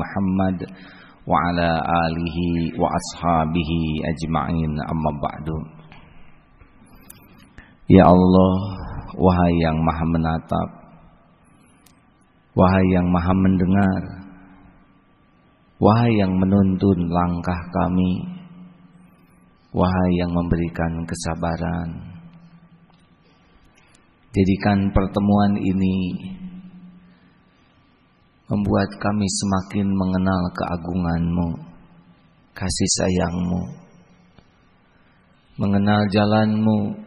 Muhammad wa ala alihi wa ashabihi ajma'in. Amma ba'du. Ya Allah wahai yang maha menatap wahai yang maha mendengar wahai yang menuntun langkah kami wahai yang memberikan kesabaran Jadikan pertemuan ini membuat kami semakin mengenal keagunganmu, kasih sayangmu, mengenal jalanmu.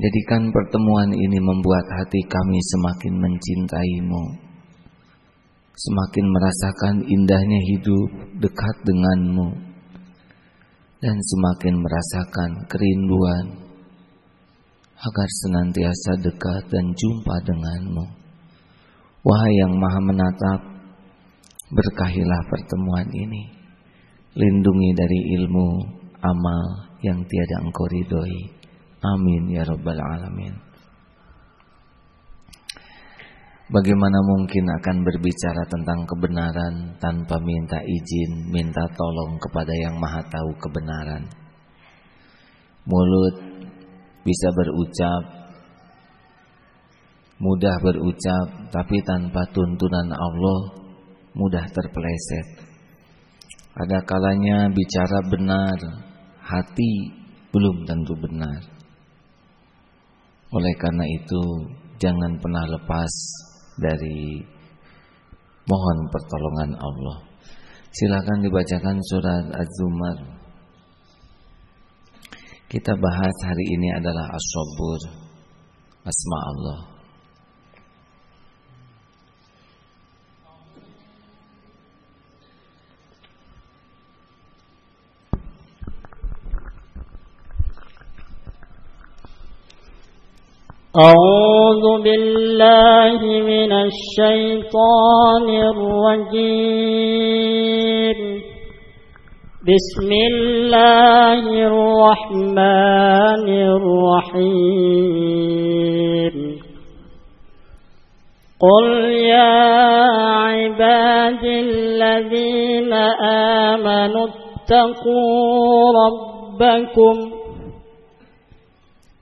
Jadikan pertemuan ini membuat hati kami semakin mencintaimu, semakin merasakan indahnya hidup dekat denganmu, dan semakin merasakan kerinduan agar senantiasa dekat dan jumpa denganmu. Wahai yang maha menatap Berkahilah pertemuan ini. Lindungi dari ilmu Amal yang tiada engkau ridhoi. Amin ya rabbal alamin. Bagaimana mungkin akan berbicara tentang kebenaran tanpa minta izin, minta tolong kepada yang maha tahu kebenaran. Mulut bisa berucap, mudah berucap tapi tanpa tuntunan Allah mudah terpeleset. Ada kalanya bicara benar, hati belum tentu benar. Oleh karena itu, jangan pernah lepas dari mohon pertolongan Allah. Silakan dibacakan surat Az-Zumar. Kita bahas hari ini adalah As-Sabur, asma Allah. أعوذ بالله من الشيطان الرجيم. بسم الله الرحمن الرحيم. قل يا عباد الذين آمنوا اتقوا ربكم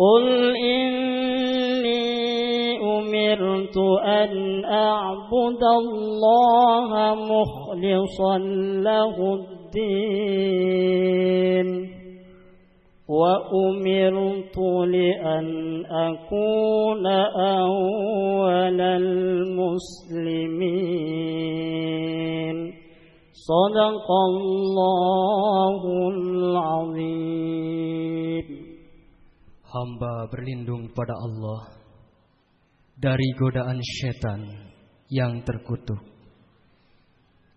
قل إني أمرت أن أعبد الله مخلصا له الدين وأمرت لأن أكون أول المسلمين صدق الله العظيم Hamba berlindung pada Allah dari godaan setan yang terkutuk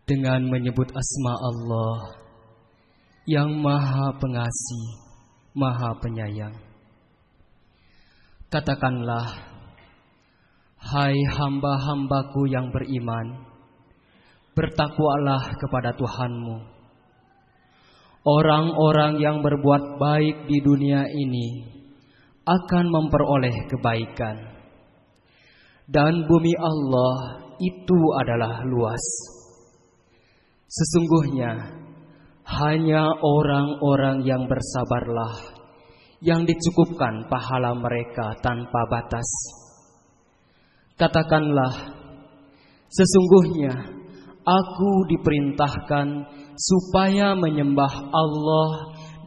dengan menyebut asma Allah yang maha pengasih, maha penyayang. Katakanlah, hai hamba-hambaku yang beriman, bertakwalah kepada Tuhanmu. Orang-orang yang berbuat baik di dunia ini akan memperoleh kebaikan. Dan bumi Allah itu adalah luas. Sesungguhnya hanya orang-orang yang bersabarlah yang dicukupkan pahala mereka tanpa batas. Katakanlah, sesungguhnya aku diperintahkan supaya menyembah Allah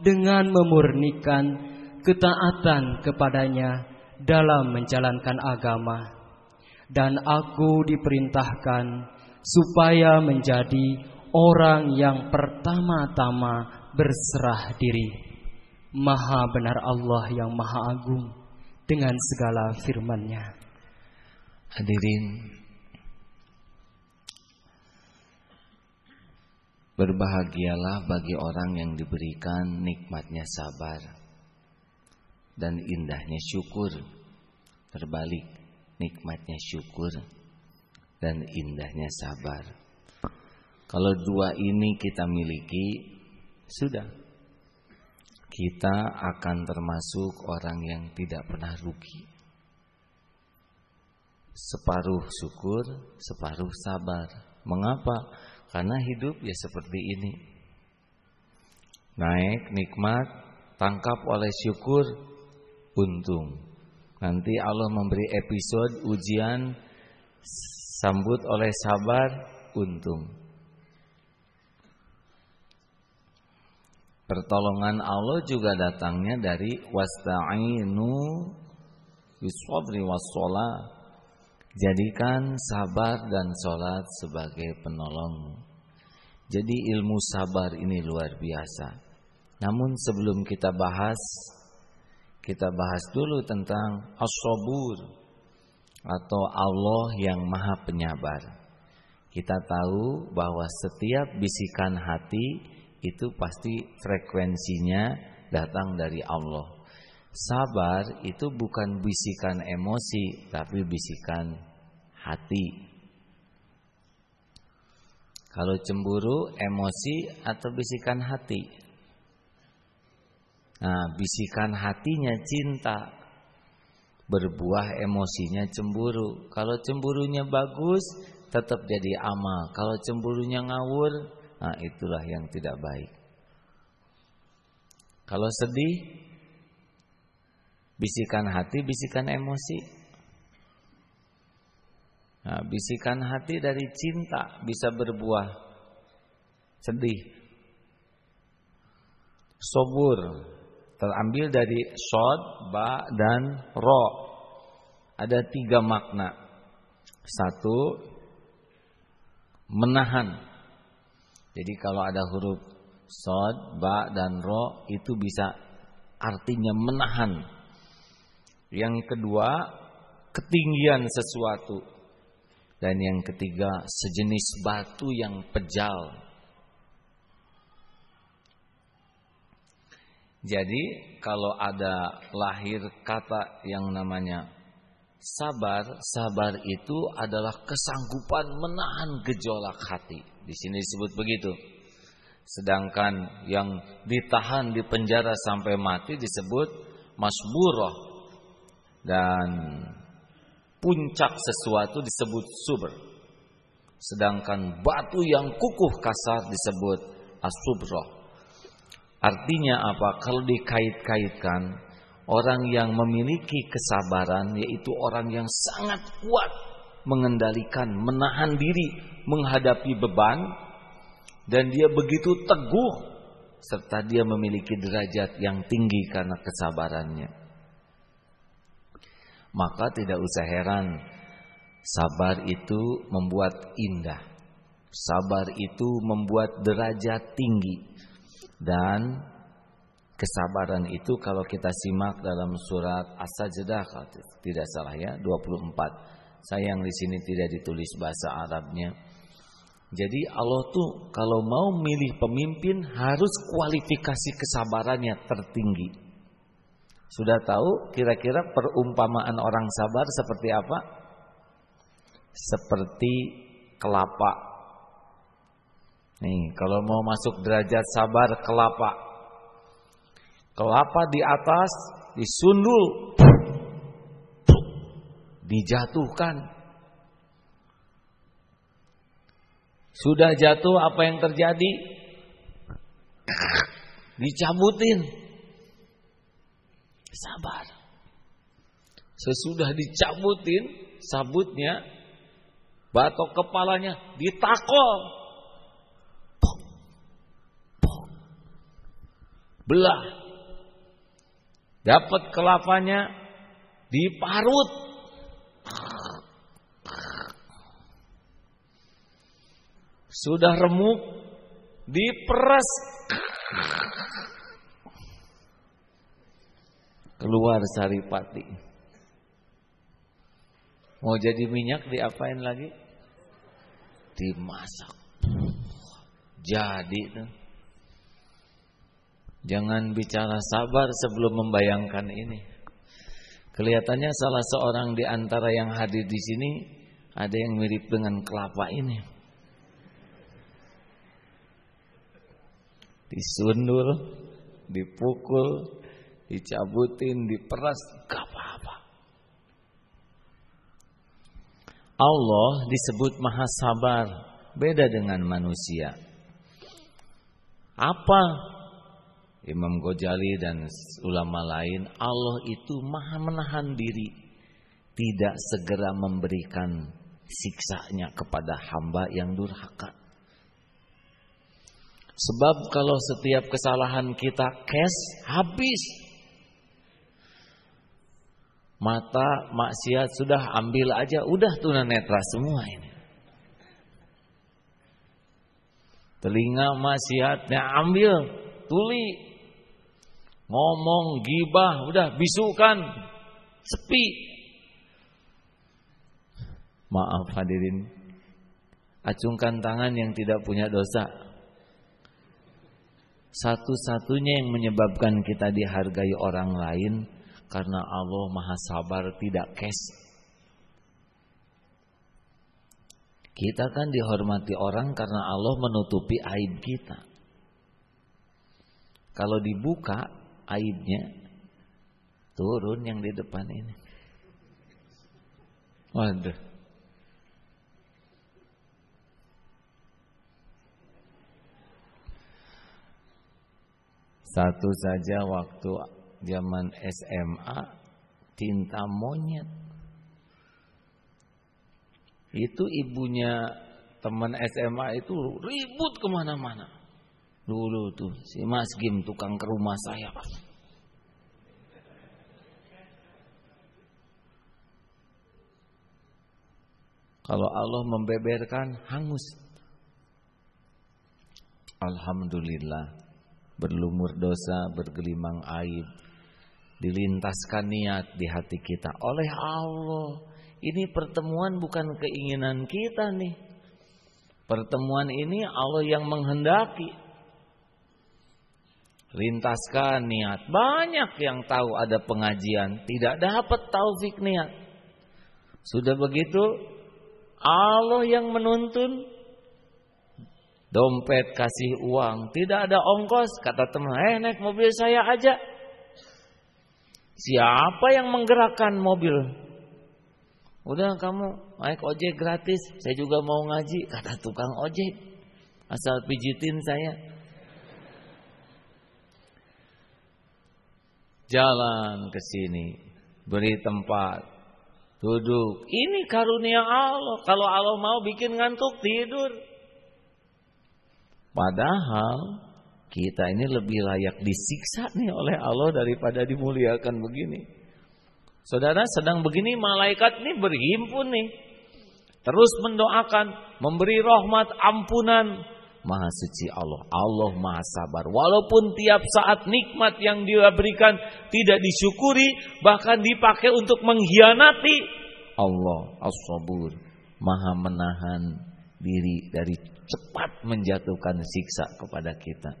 dengan memurnikan ketaatan kepadanya dalam menjalankan agama dan aku diperintahkan supaya menjadi orang yang pertama-tama berserah diri. Maha benar Allah yang maha agung dengan segala firman-Nya. Hadirin Berbahagialah bagi orang yang diberikan nikmatnya sabar dan indahnya syukur. Terbalik, nikmatnya syukur dan indahnya sabar. Kalau dua ini kita miliki, sudah. Kita akan termasuk orang yang tidak pernah rugi. Separuh syukur, separuh sabar. Mengapa? Karena hidup ya seperti ini. Naik nikmat, tangkap oleh syukur, untung. Nanti Allah memberi episode ujian sambut oleh sabar, untung. Pertolongan Allah juga datangnya dari wasta'inu bisabri wassalah. Jadikan sabar dan sholat sebagai penolong. Jadi ilmu sabar ini luar biasa. Namun sebelum kita bahas, kita bahas dulu tentang as-sabur atau Allah yang maha penyabar. Kita tahu bahwa setiap bisikan hati itu pasti frekuensinya datang dari Allah. Sabar itu bukan bisikan emosi, tapi bisikan hati. Kalau cemburu, emosi atau bisikan hati. Nah, bisikan hatinya cinta, berbuah emosinya cemburu. Kalau cemburunya bagus, tetap jadi amal. Kalau cemburunya ngawur, nah itulah yang tidak baik. Kalau sedih, Bisikan hati, bisikan emosi. Nah, bisikan hati dari cinta bisa berbuah sedih. Sobur terambil dari sod, ba, dan ro. Ada tiga makna. Satu, menahan. Jadi kalau ada huruf sod, ba, dan ro itu bisa artinya menahan yang kedua, ketinggian sesuatu. Dan yang ketiga, sejenis batu yang pejal. Jadi, kalau ada lahir kata yang namanya sabar, sabar itu adalah kesanggupan menahan gejolak hati. Di sini disebut begitu. Sedangkan yang ditahan di penjara sampai mati disebut masburah dan puncak sesuatu disebut subr. Sedangkan batu yang kukuh kasar disebut asubroh. Artinya apa? Kalau dikait-kaitkan orang yang memiliki kesabaran yaitu orang yang sangat kuat mengendalikan, menahan diri menghadapi beban dan dia begitu teguh serta dia memiliki derajat yang tinggi karena kesabarannya maka tidak usah heran sabar itu membuat indah. Sabar itu membuat derajat tinggi dan kesabaran itu kalau kita simak dalam surat As-Sajdah tidak salah ya 24. Sayang di sini tidak ditulis bahasa Arabnya. Jadi Allah tuh kalau mau milih pemimpin harus kualifikasi kesabarannya tertinggi. Sudah tahu kira-kira perumpamaan orang sabar seperti apa? Seperti kelapa. Nih, kalau mau masuk derajat sabar kelapa. Kelapa di atas disundul. Dijatuhkan. Sudah jatuh apa yang terjadi? Dicabutin Sabar. Sesudah dicabutin sabutnya, batok kepalanya ditakol. Belah. Dapat kelapanya diparut. Sudah remuk diperas keluar saripati. Mau jadi minyak diapain lagi? Dimasak. jadi tuh. Jangan bicara sabar sebelum membayangkan ini. Kelihatannya salah seorang di antara yang hadir di sini ada yang mirip dengan kelapa ini. Disundul, dipukul, dicabutin, diperas, gak apa-apa. Allah disebut maha sabar, beda dengan manusia. Apa? Imam Ghazali dan ulama lain, Allah itu maha menahan diri, tidak segera memberikan siksanya kepada hamba yang durhaka. Sebab kalau setiap kesalahan kita cash habis. Mata maksiat sudah ambil aja, udah tunanetra semua ini. Telinga maksiatnya ambil, tuli. Ngomong gibah, udah bisukan, sepi. Maaf hadirin. Acungkan tangan yang tidak punya dosa. Satu-satunya yang menyebabkan kita dihargai orang lain karena Allah Maha Sabar tidak kes. Kita kan dihormati orang karena Allah menutupi aib kita. Kalau dibuka aibnya turun yang di depan ini. Waduh. Satu saja waktu zaman SMA cinta monyet. Itu ibunya teman SMA itu ribut ke mana-mana. Dulu tuh si Mas Gim tukang ke rumah saya. Kalau Allah membeberkan hangus. Alhamdulillah berlumur dosa, bergelimang aib, dilintaskan niat di hati kita oleh Allah. Ini pertemuan bukan keinginan kita nih. Pertemuan ini Allah yang menghendaki. Lintaskan niat. Banyak yang tahu ada pengajian, tidak dapat taufik niat. Sudah begitu, Allah yang menuntun Dompet kasih uang, tidak ada ongkos. Kata teman, eh naik mobil saya aja. Siapa yang menggerakkan mobil? Udah kamu naik ojek gratis, saya juga mau ngaji. Kata tukang ojek, asal pijitin saya. Jalan ke sini, beri tempat, duduk. Ini karunia Allah. Kalau Allah mau bikin ngantuk tidur. Padahal kita ini lebih layak disiksa nih oleh Allah daripada dimuliakan begini. Saudara sedang begini malaikat ini berhimpun nih. Terus mendoakan, memberi rahmat, ampunan. Maha suci Allah, Allah maha sabar. Walaupun tiap saat nikmat yang dia berikan tidak disyukuri, bahkan dipakai untuk mengkhianati Allah as-sabur, maha menahan diri dari cepat menjatuhkan siksa kepada kita.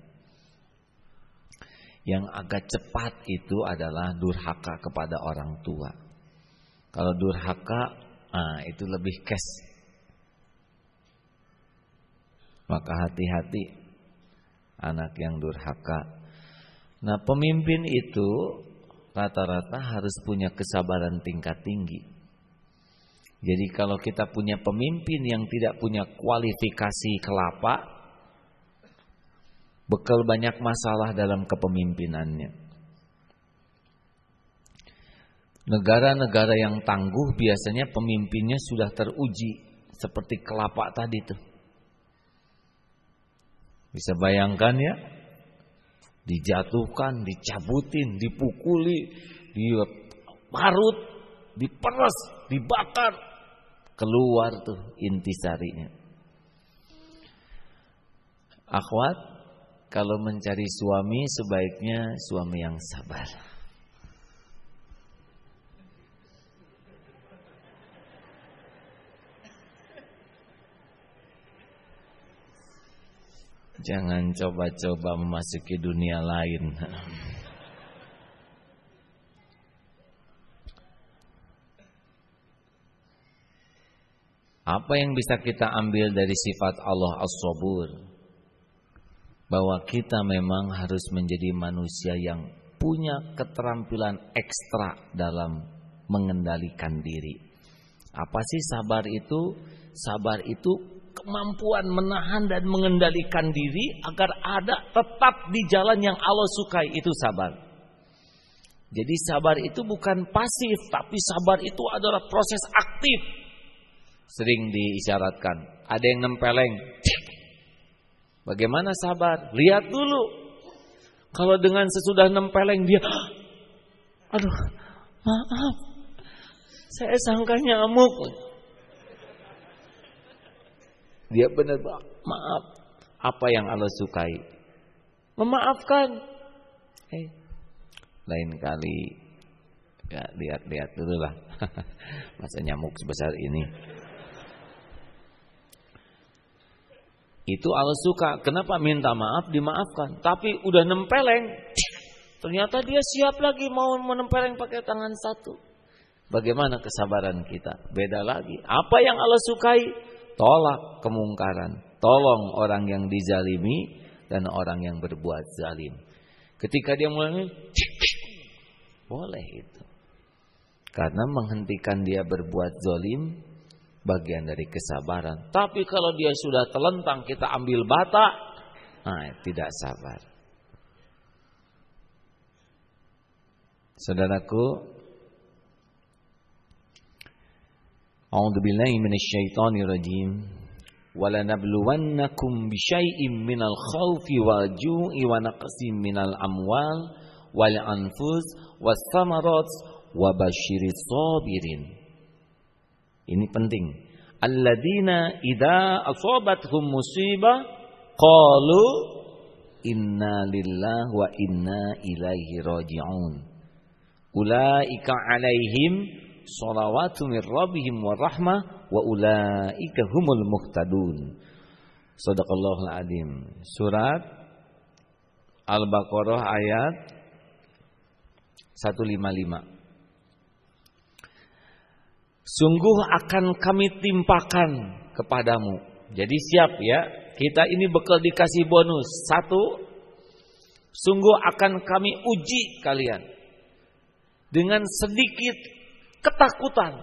Yang agak cepat itu adalah durhaka kepada orang tua. Kalau durhaka, ah, itu lebih kes. Maka hati-hati anak yang durhaka. Nah, pemimpin itu rata-rata harus punya kesabaran tingkat tinggi. Jadi kalau kita punya pemimpin yang tidak punya kualifikasi kelapa, bekal banyak masalah dalam kepemimpinannya. Negara-negara yang tangguh biasanya pemimpinnya sudah teruji seperti kelapa tadi tuh. Bisa bayangkan ya? Dijatuhkan, dicabutin, dipukuli, diparut, diperes, dibakar, keluar tuh intisarinya. Akhwat, kalau mencari suami sebaiknya suami yang sabar. Jangan coba-coba memasuki dunia lain. Apa yang bisa kita ambil dari sifat Allah As-Sabur? Bahwa kita memang harus menjadi manusia yang punya keterampilan ekstra dalam mengendalikan diri. Apa sih sabar itu? Sabar itu kemampuan menahan dan mengendalikan diri agar ada tetap di jalan yang Allah sukai itu sabar. Jadi sabar itu bukan pasif, tapi sabar itu adalah proses aktif. Sering diisyaratkan, ada yang nempeleng. Bagaimana sabar? Lihat dulu. Kalau dengan sesudah nempeleng dia, aduh, maaf, saya sangka nyamuk. Dia benar maaf. Apa yang Allah sukai? Memaafkan. Eh, lain kali ya lihat-lihat dulu lah. Masa nyamuk sebesar ini. Itu Allah suka. Kenapa minta maaf dimaafkan? Tapi udah nempeleng. Ternyata dia siap lagi mau menempeleng pakai tangan satu. Bagaimana kesabaran kita? Beda lagi. Apa yang Allah sukai? Tolak kemungkaran. Tolong orang yang dizalimi dan orang yang berbuat zalim. Ketika dia mulai boleh itu. Karena menghentikan dia berbuat zalim bagian dari kesabaran. Tapi kalau dia sudah telentang kita ambil bata, nah tidak sabar. Saudaraku, A'udzu billahi minasyaitonir rajim. ولنبلونكم بشيء من الخوف والجوع ونقص من الأموال والأنفس والثمرات وبشر الصابرين Ini penting. Alladzina idza asabathum musibah qalu inna lillahi wa inna ilaihi raji'un. Ulaika alaihim salawatu mir rabbihim wa rahmah wa ulaika humul muhtadun. Sadaqallahul azim. Surat Al-Baqarah ayat 155. Sungguh akan kami timpakan kepadamu. Jadi siap ya. Kita ini bekal dikasih bonus. Satu, sungguh akan kami uji kalian. Dengan sedikit ketakutan.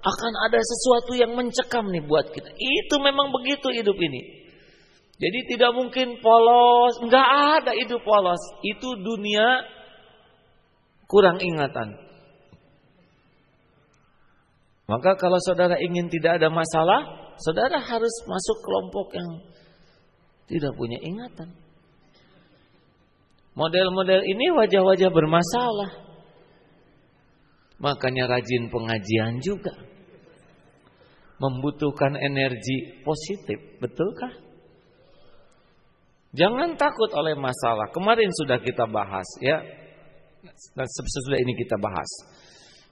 Akan ada sesuatu yang mencekam nih buat kita. Itu memang begitu hidup ini. Jadi tidak mungkin polos. Enggak ada hidup polos. Itu dunia kurang ingatan. Maka kalau saudara ingin tidak ada masalah, saudara harus masuk kelompok yang tidak punya ingatan. Model-model ini wajah-wajah bermasalah. Makanya rajin pengajian juga. Membutuhkan energi positif, betulkah? Jangan takut oleh masalah. Kemarin sudah kita bahas ya. Sesudah ini kita bahas.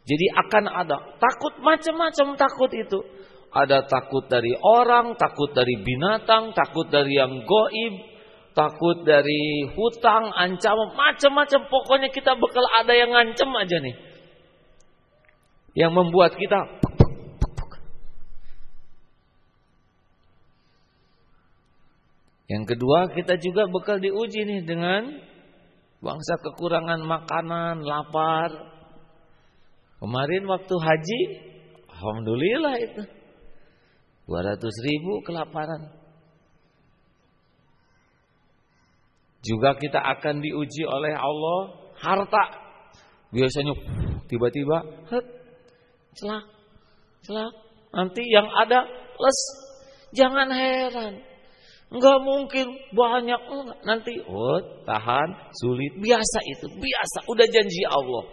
Jadi akan ada takut macam-macam takut itu. Ada takut dari orang, takut dari binatang, takut dari yang goib, takut dari hutang, ancaman, macam-macam. Pokoknya kita bakal ada yang ngancam aja nih. Yang membuat kita Yang kedua kita juga bakal diuji nih dengan bangsa kekurangan makanan, lapar, Kemarin waktu haji, alhamdulillah itu. 200 ribu kelaparan. Juga kita akan diuji oleh Allah harta. Biasanya tiba-tiba celak, celak. Nanti yang ada les. Jangan heran. Enggak mungkin banyak enggak. Nanti oh, tahan, sulit, biasa itu, biasa. Udah janji Allah.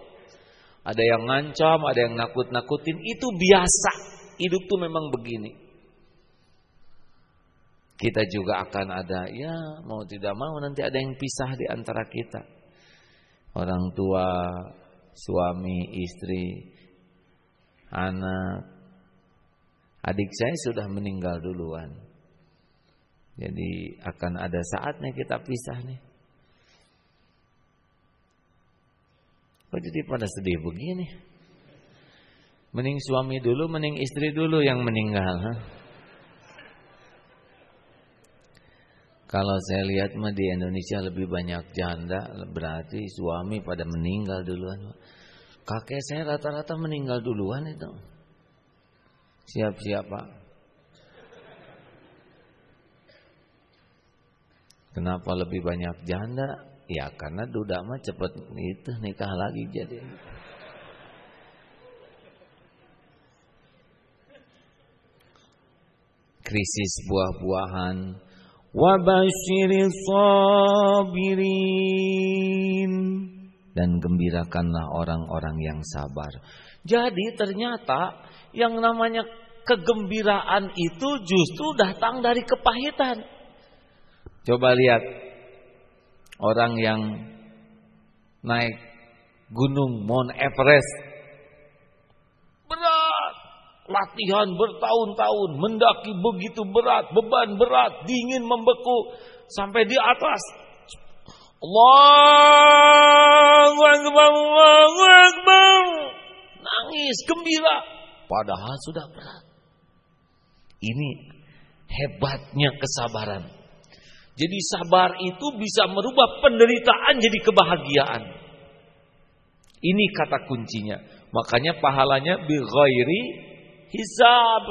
Ada yang ngancam, ada yang nakut-nakutin, itu biasa. Hidup tuh memang begini. Kita juga akan ada, ya mau tidak mau nanti ada yang pisah di antara kita. Orang tua, suami, istri, anak. Adik saya sudah meninggal duluan. Jadi akan ada saatnya kita pisah nih. Kok jadi pada sedih begini? Mending suami dulu, mending istri dulu yang meninggal. Ha? Kalau saya lihat mah di Indonesia lebih banyak janda, berarti suami pada meninggal duluan. Kakek saya rata-rata meninggal duluan itu. Siap-siap pak. Kenapa lebih banyak janda? Ya karena duda mah cepet itu nikah lagi jadi. Krisis buah-buahan. Wabashiris sabirin. Dan gembirakanlah orang-orang yang sabar. Jadi ternyata yang namanya kegembiraan itu justru datang dari kepahitan. Coba lihat orang yang naik gunung Mount Everest berat latihan bertahun-tahun mendaki begitu berat beban berat dingin membeku sampai di atas Allahu Akbar Allahu Akbar nangis gembira padahal sudah berat ini hebatnya kesabaran jadi sabar itu bisa merubah penderitaan jadi kebahagiaan. Ini kata kuncinya. Makanya pahalanya bi hisab.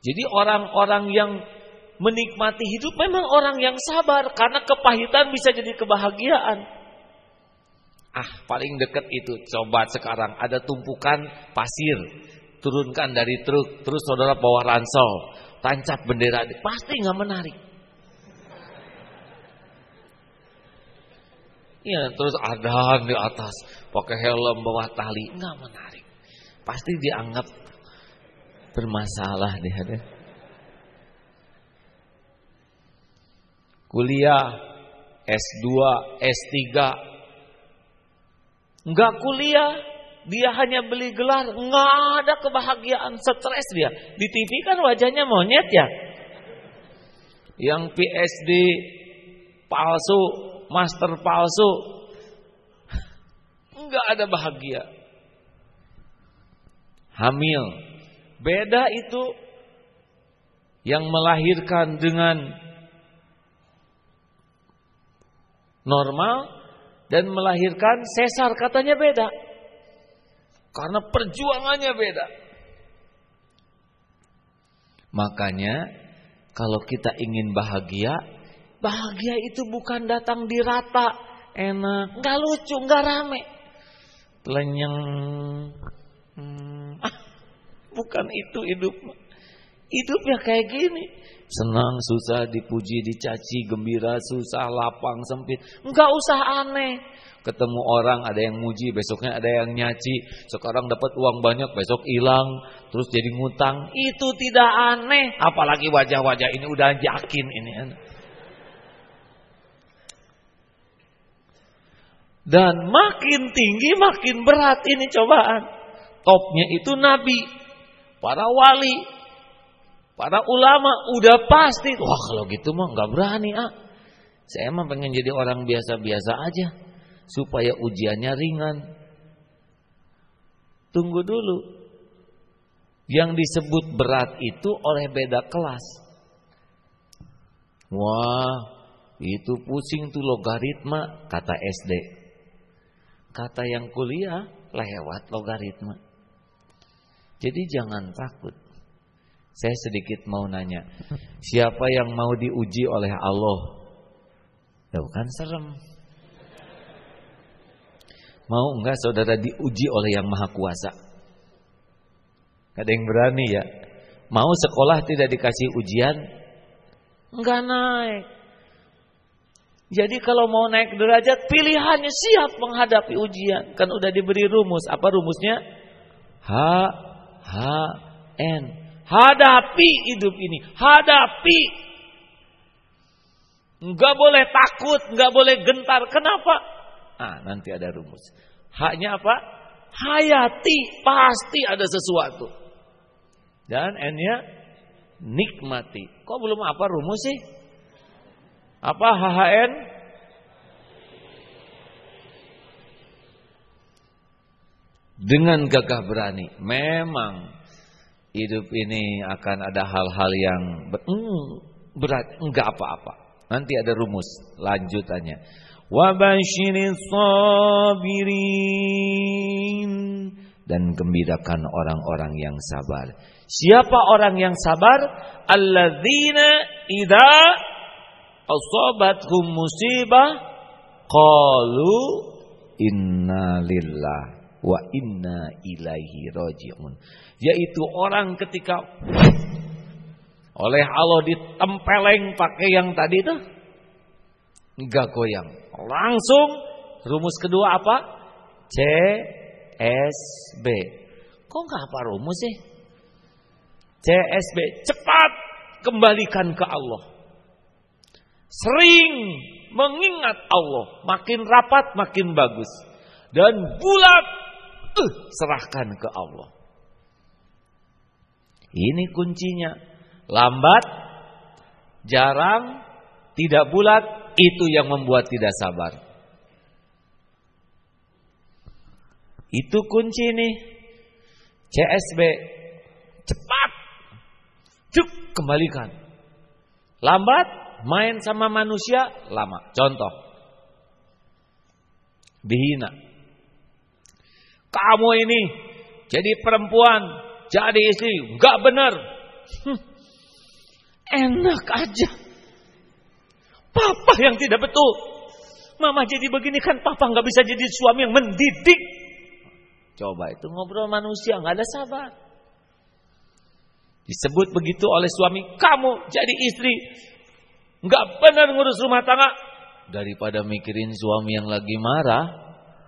Jadi orang-orang yang menikmati hidup memang orang yang sabar karena kepahitan bisa jadi kebahagiaan. Ah, paling dekat itu coba sekarang ada tumpukan pasir, turunkan dari truk, terus saudara bawa ransel, tancap bendera, pasti nggak menarik. Ya, terus ada di atas, pakai helm bawah tali, nggak menarik. Pasti dianggap bermasalah dia deh. Kuliah S2, S3 Enggak kuliah, dia hanya beli gelar, nggak ada kebahagiaan, stres dia. Di TV kan wajahnya monyet ya. Yang PSD palsu, master palsu. Enggak ada bahagia. Hamil. Beda itu yang melahirkan dengan normal dan melahirkan sesar katanya beda. Karena perjuangannya beda. Makanya kalau kita ingin bahagia, Bahagia itu bukan datang di rata, enak, nggak lucu, nggak rame, lenyeng. Hmm, ah, bukan itu hidup. Hidup ya kayak gini. Senang, susah, dipuji, dicaci, gembira, susah, lapang, sempit. Enggak usah aneh. Ketemu orang ada yang muji, besoknya ada yang nyaci. Sekarang dapat uang banyak, besok hilang, terus jadi ngutang. Itu tidak aneh. Apalagi wajah-wajah ini udah yakin ini. Dan makin tinggi makin berat ini cobaan. Topnya itu nabi, para wali, para ulama udah pasti. Wah kalau gitu mah nggak berani ah. Saya emang pengen jadi orang biasa-biasa aja supaya ujiannya ringan. Tunggu dulu. Yang disebut berat itu oleh beda kelas. Wah, itu pusing tuh logaritma kata SD. Kata yang kuliah lewat logaritma. Jadi jangan takut. Saya sedikit mau nanya, siapa yang mau diuji oleh Allah? Tuh kan serem. Mau enggak saudara diuji oleh yang maha kuasa? Ada yang berani ya? Mau sekolah tidak dikasih ujian? Enggak naik. Jadi kalau mau naik derajat pilihannya siap menghadapi ujian. Kan udah diberi rumus. Apa rumusnya? H H N. Hadapi hidup ini. Hadapi. Enggak boleh takut, enggak boleh gentar. Kenapa? Ah, nanti ada rumus. Haknya apa? Hayati, pasti ada sesuatu. Dan N-nya nikmati. Kok belum apa rumus sih? Apa HHN? Dengan gagah berani. Memang hidup ini akan ada hal-hal yang mm, berat, enggak apa-apa. Nanti ada rumus lanjutannya. Wabashiris sabirin dan gembirakan orang-orang yang sabar. Siapa orang yang sabar? Alladzina idza asabathum musibah qalu inna lillah wa inna ilaihi rajiun. Yaitu orang ketika oleh Allah ditempeleng pakai yang tadi itu enggak goyang. Langsung rumus kedua apa? C CSB. Kok nggak apa rumus sih? CSB cepat kembalikan ke Allah. Sering mengingat Allah, makin rapat makin bagus. Dan bulat uh, serahkan ke Allah. Ini kuncinya. Lambat, jarang, tidak bulat, itu yang membuat tidak sabar. Itu kunci nih. CSB cepat. Cuk kembalikan. Lambat main sama manusia lama. Contoh. Dihina. Kamu ini jadi perempuan, jadi istri, nggak benar. Enak aja. Papa yang tidak betul. Mama jadi begini kan papa nggak bisa jadi suami yang mendidik. Coba itu ngobrol manusia nggak ada sabar. Disebut begitu oleh suami, kamu jadi istri nggak benar ngurus rumah tangga. Daripada mikirin suami yang lagi marah,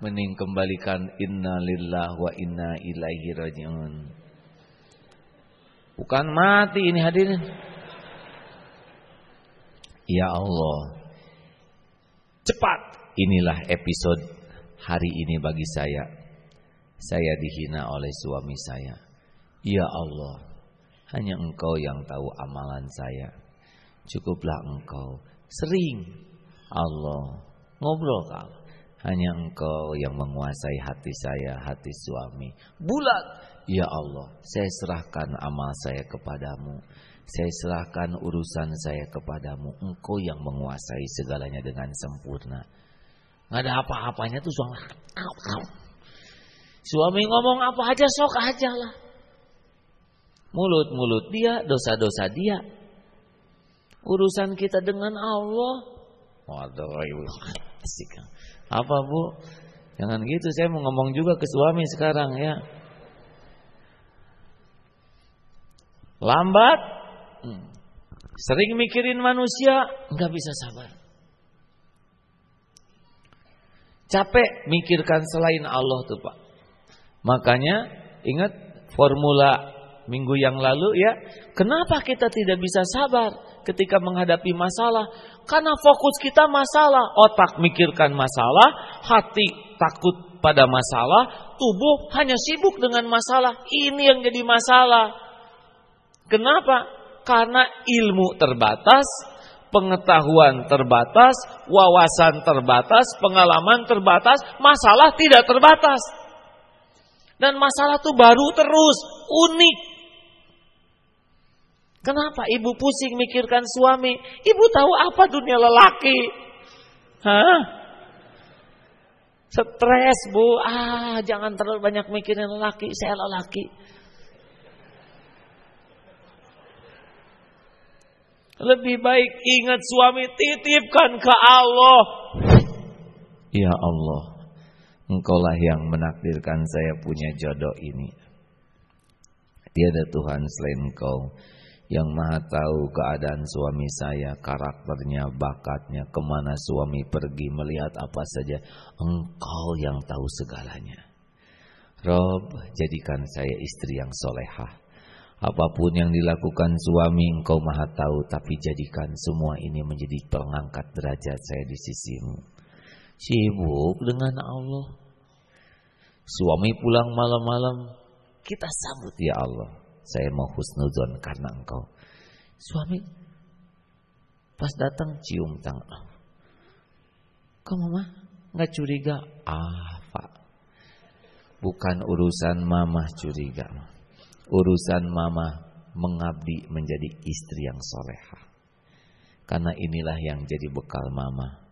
mending kembalikan inna lillah wa inna ilaihi rajiun. Bukan mati ini hadirin. Ya Allah. Cepat. Inilah episode hari ini bagi saya saya dihina oleh suami saya. Ya Allah, hanya engkau yang tahu amalan saya. Cukuplah engkau. Sering Allah ngobrol kal. Hanya engkau yang menguasai hati saya, hati suami. Bulat, ya Allah, saya serahkan amal saya kepadamu. Saya serahkan urusan saya kepadamu. Engkau yang menguasai segalanya dengan sempurna. Nggak ada apa-apanya tuh suami. Suami ngomong apa aja sok aja lah. Mulut-mulut dia, dosa-dosa dia. Urusan kita dengan Allah. Waduh, Asik. Apa bu? Jangan gitu, saya mau ngomong juga ke suami sekarang ya. Lambat, hmm. sering mikirin manusia, nggak bisa sabar. Capek mikirkan selain Allah tuh pak. Makanya ingat formula minggu yang lalu ya. Kenapa kita tidak bisa sabar ketika menghadapi masalah? Karena fokus kita masalah, otak mikirkan masalah, hati takut pada masalah, tubuh hanya sibuk dengan masalah. Ini yang jadi masalah. Kenapa? Karena ilmu terbatas, pengetahuan terbatas, wawasan terbatas, pengalaman terbatas, masalah tidak terbatas. Dan masalah tuh baru terus, unik. Kenapa ibu pusing mikirkan suami? Ibu tahu apa dunia lelaki? Hah? Stres bu, ah jangan terlalu banyak mikirin lelaki, saya lelaki. Lebih baik ingat suami titipkan ke Allah. Ya Allah, Engkaulah yang menakdirkan saya punya jodoh ini. Tiada Tuhan selain Engkau yang maha tahu keadaan suami saya, karakternya, bakatnya, ke mana suami pergi, melihat apa saja. Engkau yang tahu segalanya. Rob, jadikan saya istri yang solehah. Apa pun yang dilakukan suami engkau maha tahu, tapi jadikan semua ini menjadi pengangkat derajat saya di sisimu. Sibuk dengan Allah. Suami pulang malam-malam, kita sambut ya Allah. Saya mau husnuzon karena engkau. Suami pas datang cium tangan. Kok mama nggak curiga? Ah, Pak. Bukan urusan mama curiga. Urusan mama mengabdi menjadi istri yang soleha. Karena inilah yang jadi bekal mama.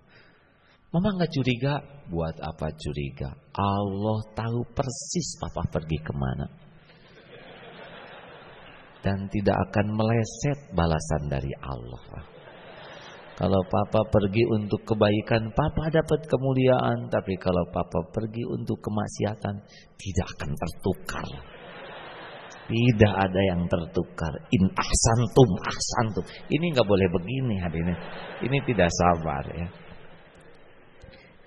Mama nggak curiga, buat apa curiga? Allah tahu persis papa pergi ke mana. Dan tidak akan meleset balasan dari Allah. Kalau papa pergi untuk kebaikan, papa dapat kemuliaan. Tapi kalau papa pergi untuk kemaksiatan, tidak akan tertukar. Tidak ada yang tertukar. In ahsantum, ahsantum. Ini nggak boleh begini hadirin. Ini tidak sabar ya.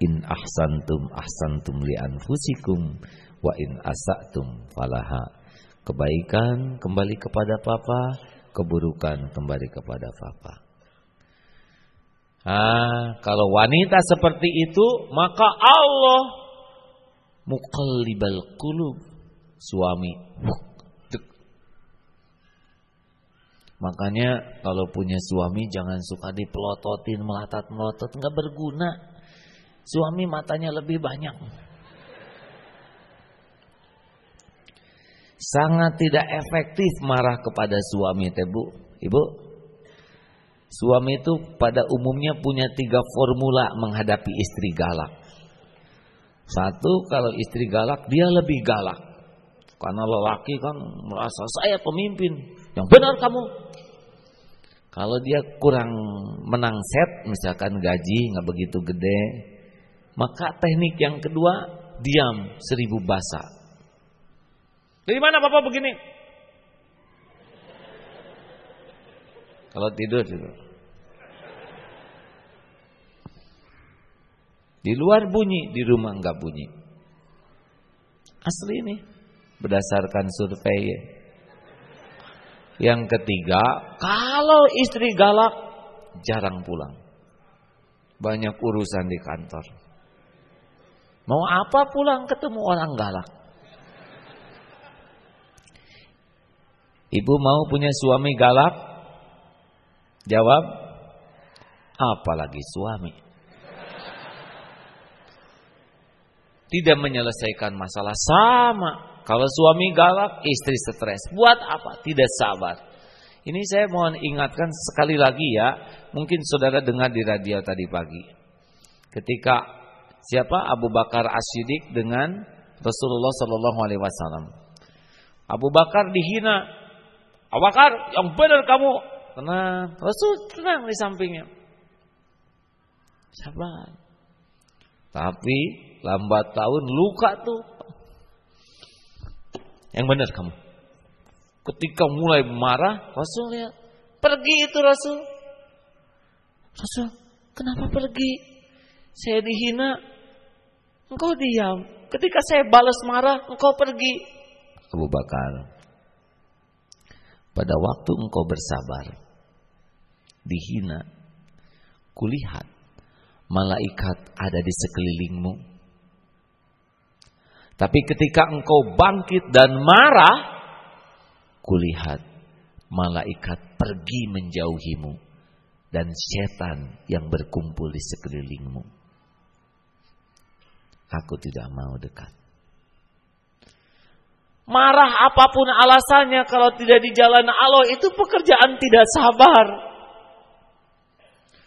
In ahsantum, ahsantum li anfusikum wa in asatum falaha. Kebaikan kembali kepada papa, keburukan kembali kepada papa. Ah, kalau wanita seperti itu, maka Allah muqallibal qulub suami Makanya kalau punya suami jangan suka dipelototin, melatat-melotot, nggak berguna. Suami matanya lebih banyak. Sangat tidak efektif marah kepada suami, teh bu, ibu. Suami itu pada umumnya punya tiga formula menghadapi istri galak. Satu, kalau istri galak, dia lebih galak. Karena lelaki kan merasa saya pemimpin, yang benar kamu. Kalau dia kurang menang set, misalkan gaji nggak begitu gede, maka teknik yang kedua diam seribu basa. Dari mana bapak begini? Kalau tidur tidur. Di luar bunyi, di rumah nggak bunyi. Asli ini berdasarkan survei yang ketiga, kalau istri galak jarang pulang. Banyak urusan di kantor. Mau apa pulang ketemu orang galak? Ibu mau punya suami galak? Jawab, apalagi suami. Tidak menyelesaikan masalah sama kalau suami galak, istri stres. Buat apa? Tidak sabar. Ini saya mohon ingatkan sekali lagi ya. Mungkin saudara dengar di radio tadi pagi. Ketika siapa Abu Bakar Asyidik dengan Rasulullah Shallallahu Alaihi Wasallam. Abu Bakar dihina. Abu Bakar yang benar kamu. Tenang. Rasul tenang di sampingnya. Sabar. Tapi lambat tahun luka tuh yang benar kamu. Ketika mulai marah, Rasul lihat. Pergi itu Rasul. Rasul, kenapa pergi? Saya dihina. Engkau diam. Ketika saya balas marah, engkau pergi. Abu Bakar. Pada waktu engkau bersabar. Dihina. Kulihat. Malaikat ada di sekelilingmu tapi ketika engkau bangkit dan marah, kulihat malaikat pergi menjauhimu dan setan yang berkumpul di sekelilingmu. Aku tidak mau dekat. Marah apa pun alasannya kalau tidak di jalan Allah itu pekerjaan tidak sabar.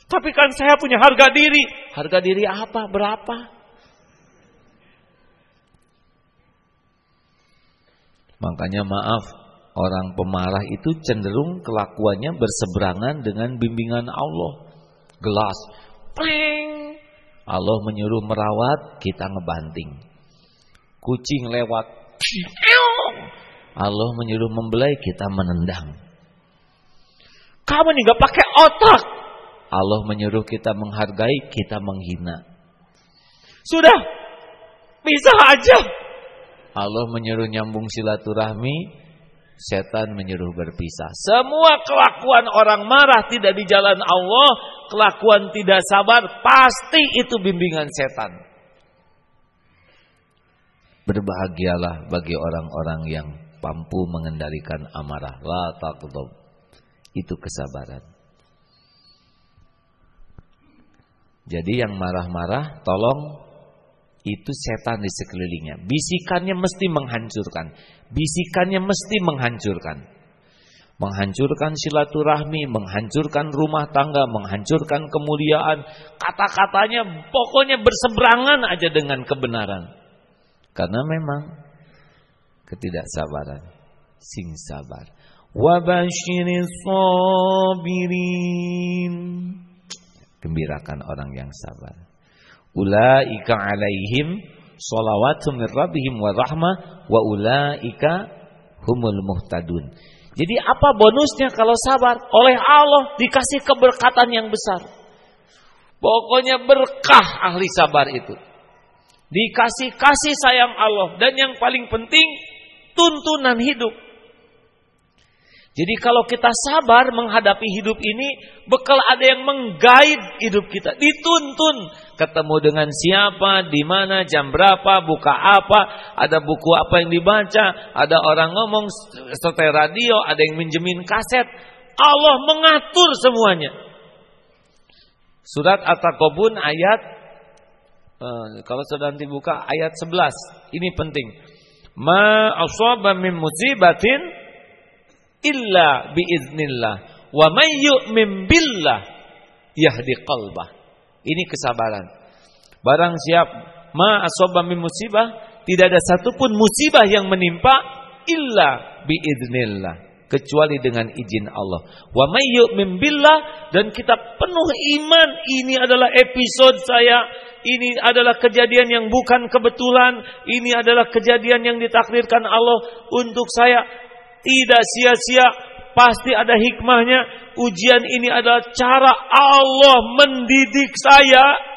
Tapi kan saya punya harga diri. Harga diri apa? Berapa? Makanya maaf, orang pemarah itu cenderung kelakuannya berseberangan dengan bimbingan Allah. Gelas, pring. Allah menyuruh merawat, kita ngebanting. Kucing lewat, Allah menyuruh membelai, kita menendang. Kamu nih gak pakai otak. Allah menyuruh kita menghargai, kita menghina. Sudah, bisa aja. Allah menyuruh nyambung silaturahmi, setan menyuruh berpisah. Semua kelakuan orang marah tidak di jalan Allah, kelakuan tidak sabar, pasti itu bimbingan setan. Berbahagialah bagi orang-orang yang mampu mengendalikan amarah. La taqdab. Itu kesabaran. Jadi yang marah-marah tolong itu setan di sekelilingnya. Bisikannya mesti menghancurkan. Bisikannya mesti menghancurkan. Menghancurkan silaturahmi, menghancurkan rumah tangga, menghancurkan kemuliaan. Kata-katanya pokoknya berseberangan aja dengan kebenaran. Karena memang ketidaksabaran. Sing sabar. Wabashiris sabirin. Gembirakan orang yang sabar. Ulaika alaihim sholawatun min rabbihim wa rahmah wa ulaika humul muhtadun. Jadi apa bonusnya kalau sabar? Oleh Allah dikasih keberkatan yang besar. Pokoknya berkah ahli sabar itu. Dikasih kasih sayang Allah dan yang paling penting tuntunan hidup. Jadi kalau kita sabar menghadapi hidup ini, bekal ada yang menggait hidup kita, dituntun ketemu dengan siapa, di mana, jam berapa, buka apa, ada buku apa yang dibaca, ada orang ngomong setel radio, ada yang minjemin kaset. Allah mengatur semuanya. Surat At-Takobun ayat uh, kalau sudah nanti buka ayat 11. Ini penting. Ma asaba min musibatin illa biiznillah wa may yu'min billah yahdi qalbah. Ini kesabaran. Barang siap ma asaba min musibah, tidak ada satupun musibah yang menimpa illa biiznillah kecuali dengan izin Allah. Wa may yu'min billah dan kita penuh iman ini adalah episode saya, ini adalah kejadian yang bukan kebetulan, ini adalah kejadian yang ditakdirkan Allah untuk saya tidak sia-sia, pasti ada hikmahnya. Ujian ini adalah cara Allah mendidik saya.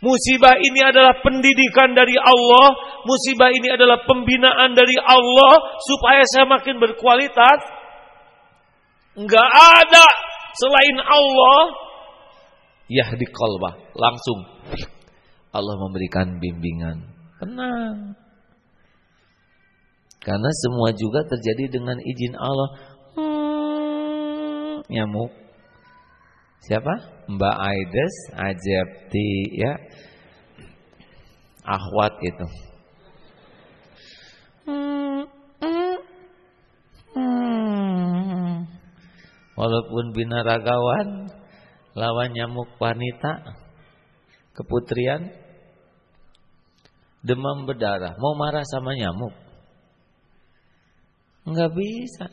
Musibah ini adalah pendidikan dari Allah. Musibah ini adalah pembinaan dari Allah supaya saya makin berkualitas. Enggak ada selain Allah. Yahdi qalbah, langsung Allah memberikan bimbingan. Tenang. Karena semua juga terjadi dengan izin Allah. Hmm, nyamuk. Siapa? Mbak Aides Ajepti ya. Ahwat itu. Walaupun binaragawan lawan nyamuk wanita keputrian demam berdarah mau marah sama nyamuk Enggak bisa.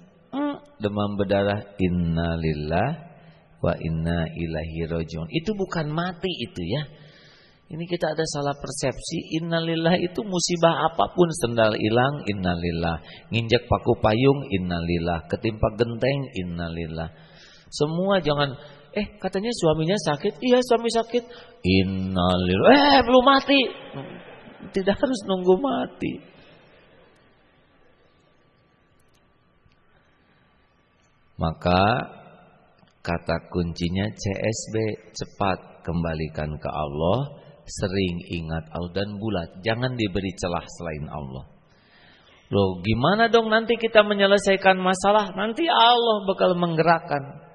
Demam berdarah innalillah wa inna ilahi rojiun. Itu bukan mati itu ya. Ini kita ada salah persepsi. Innalillah itu musibah apa pun sendal hilang innalillah. Nginjek paku payung innalillah. Ketimpa genteng innalillah. Semua jangan eh katanya suaminya sakit. Iya suami sakit. Innalillah. Eh belum mati. Tidak harus nunggu mati. Maka kata kuncinya CSB cepat kembalikan ke Allah, sering ingat Allah dan bulat, jangan diberi celah selain Allah. Loh, gimana dong nanti kita menyelesaikan masalah? Nanti Allah bakal menggerakkan.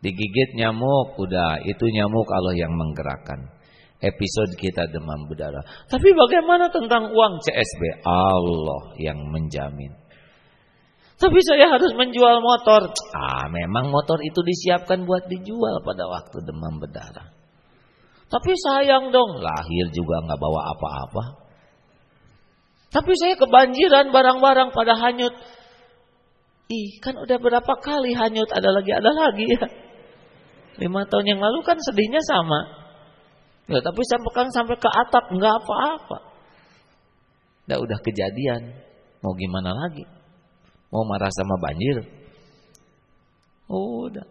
Digigit nyamuk, udah itu nyamuk Allah yang menggerakkan. Episode kita demam berdarah. Tapi bagaimana tentang uang CSB? Allah yang menjamin. Tapi saya harus menjual motor. Ah, memang motor itu disiapkan buat dijual pada waktu demam berdarah. Tapi sayang dong, lahir juga nggak bawa apa-apa. Tapi saya kebanjiran barang-barang pada hanyut. Ih, kan udah berapa kali hanyut, ada lagi, ada lagi ya. Lima tahun yang lalu kan sedihnya sama. Ya, tapi sampai kan sampai ke atap nggak apa-apa. Udah udah kejadian, mau gimana lagi? Mau marah sama banjir? Udah.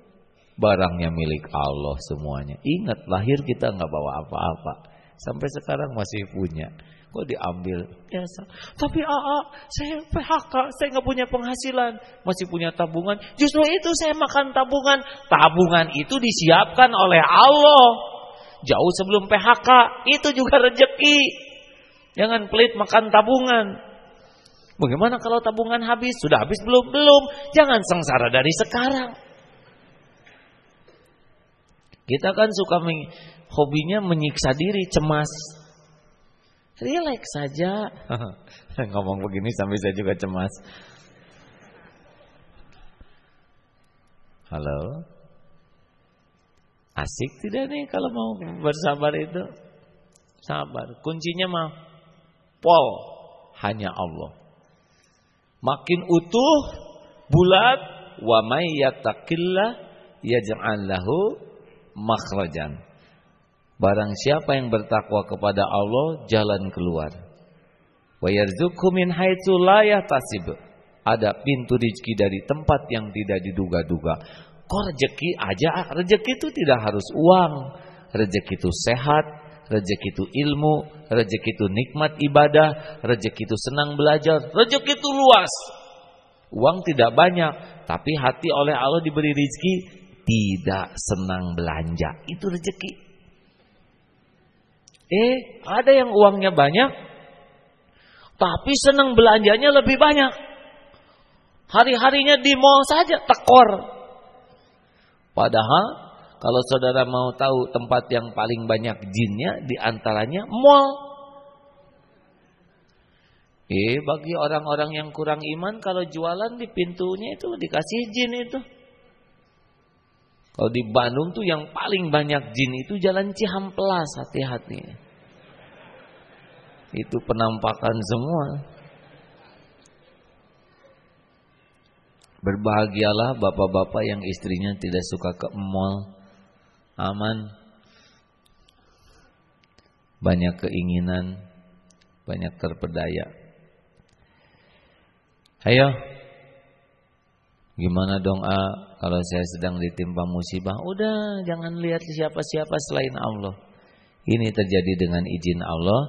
Barangnya milik Allah semuanya. Ingat lahir kita nggak bawa apa-apa. Sampai sekarang masih punya. Kok diambil? Biasa. Tapi AA, saya PHK, saya nggak punya penghasilan, masih punya tabungan. Justru itu saya makan tabungan. Tabungan itu disiapkan oleh Allah. Jauh sebelum PHK, itu juga rezeki. Jangan pelit makan tabungan. Bagaimana kalau tabungan habis? Sudah habis belum? Belum. Jangan sengsara dari sekarang. Kita kan suka hobinya menyiksa diri, cemas. Relax saja. Ngomong begini sampai saya juga cemas. Halo. Asik tidak nih kalau mau bersabar itu? Sabar. Kuncinya mah pol hanya Allah. Makin utuh, bulat, wa may yattaqillah yaj'al lahu makhrajan. Barang siapa yang bertakwa kepada Allah, jalan keluar. Wa yarzuqhu min haitsu la yahtasib. Ada pintu rezeki dari tempat yang tidak diduga-duga. Kok rezeki aja? Rezeki itu tidak harus uang. Rezeki itu sehat, rezeki itu ilmu, rezeki itu nikmat ibadah, rezeki itu senang belajar, rezeki itu luas. Uang tidak banyak, tapi hati oleh Allah diberi rezeki tidak senang belanja. Itu rezeki. Eh, ada yang uangnya banyak, tapi senang belanjanya lebih banyak. Hari-harinya di mall saja tekor. Padahal kalau saudara mau tahu tempat yang paling banyak jinnya di antaranya mall. Eh, bagi orang-orang yang kurang iman kalau jualan di pintunya itu dikasih jin itu. Kalau di Bandung tuh yang paling banyak jin itu jalan Cihamplas, hati-hati. Itu penampakan semua. Berbahagialah bapak-bapak yang istrinya tidak suka ke mall. Aman. Banyak keinginan, banyak terpedaya. Ayo. Gimana dong A? Kalau saya sedang ditimpa musibah, udah jangan lihat siapa-siapa selain Allah. Ini terjadi dengan izin Allah,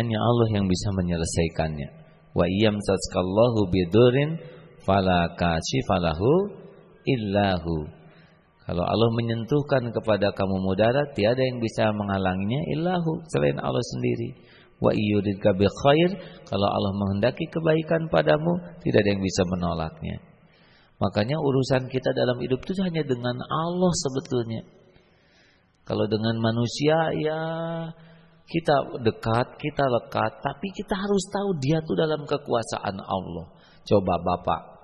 hanya Allah yang bisa menyelesaikannya. Wa iyam saskallahu bidurin fala kashifalahu illahu. Kalau Allah menyentuhkan kepada kamu mudarat, tiada yang bisa menghalanginya illahu selain Allah sendiri. Wa iyuridka bi khair, kalau Allah menghendaki kebaikan padamu, tidak ada yang bisa menolaknya. Makanya urusan kita dalam hidup itu hanya dengan Allah sebetulnya. Kalau dengan manusia ya kita dekat, kita lekat, tapi kita harus tahu dia tuh dalam kekuasaan Allah. Coba Bapak,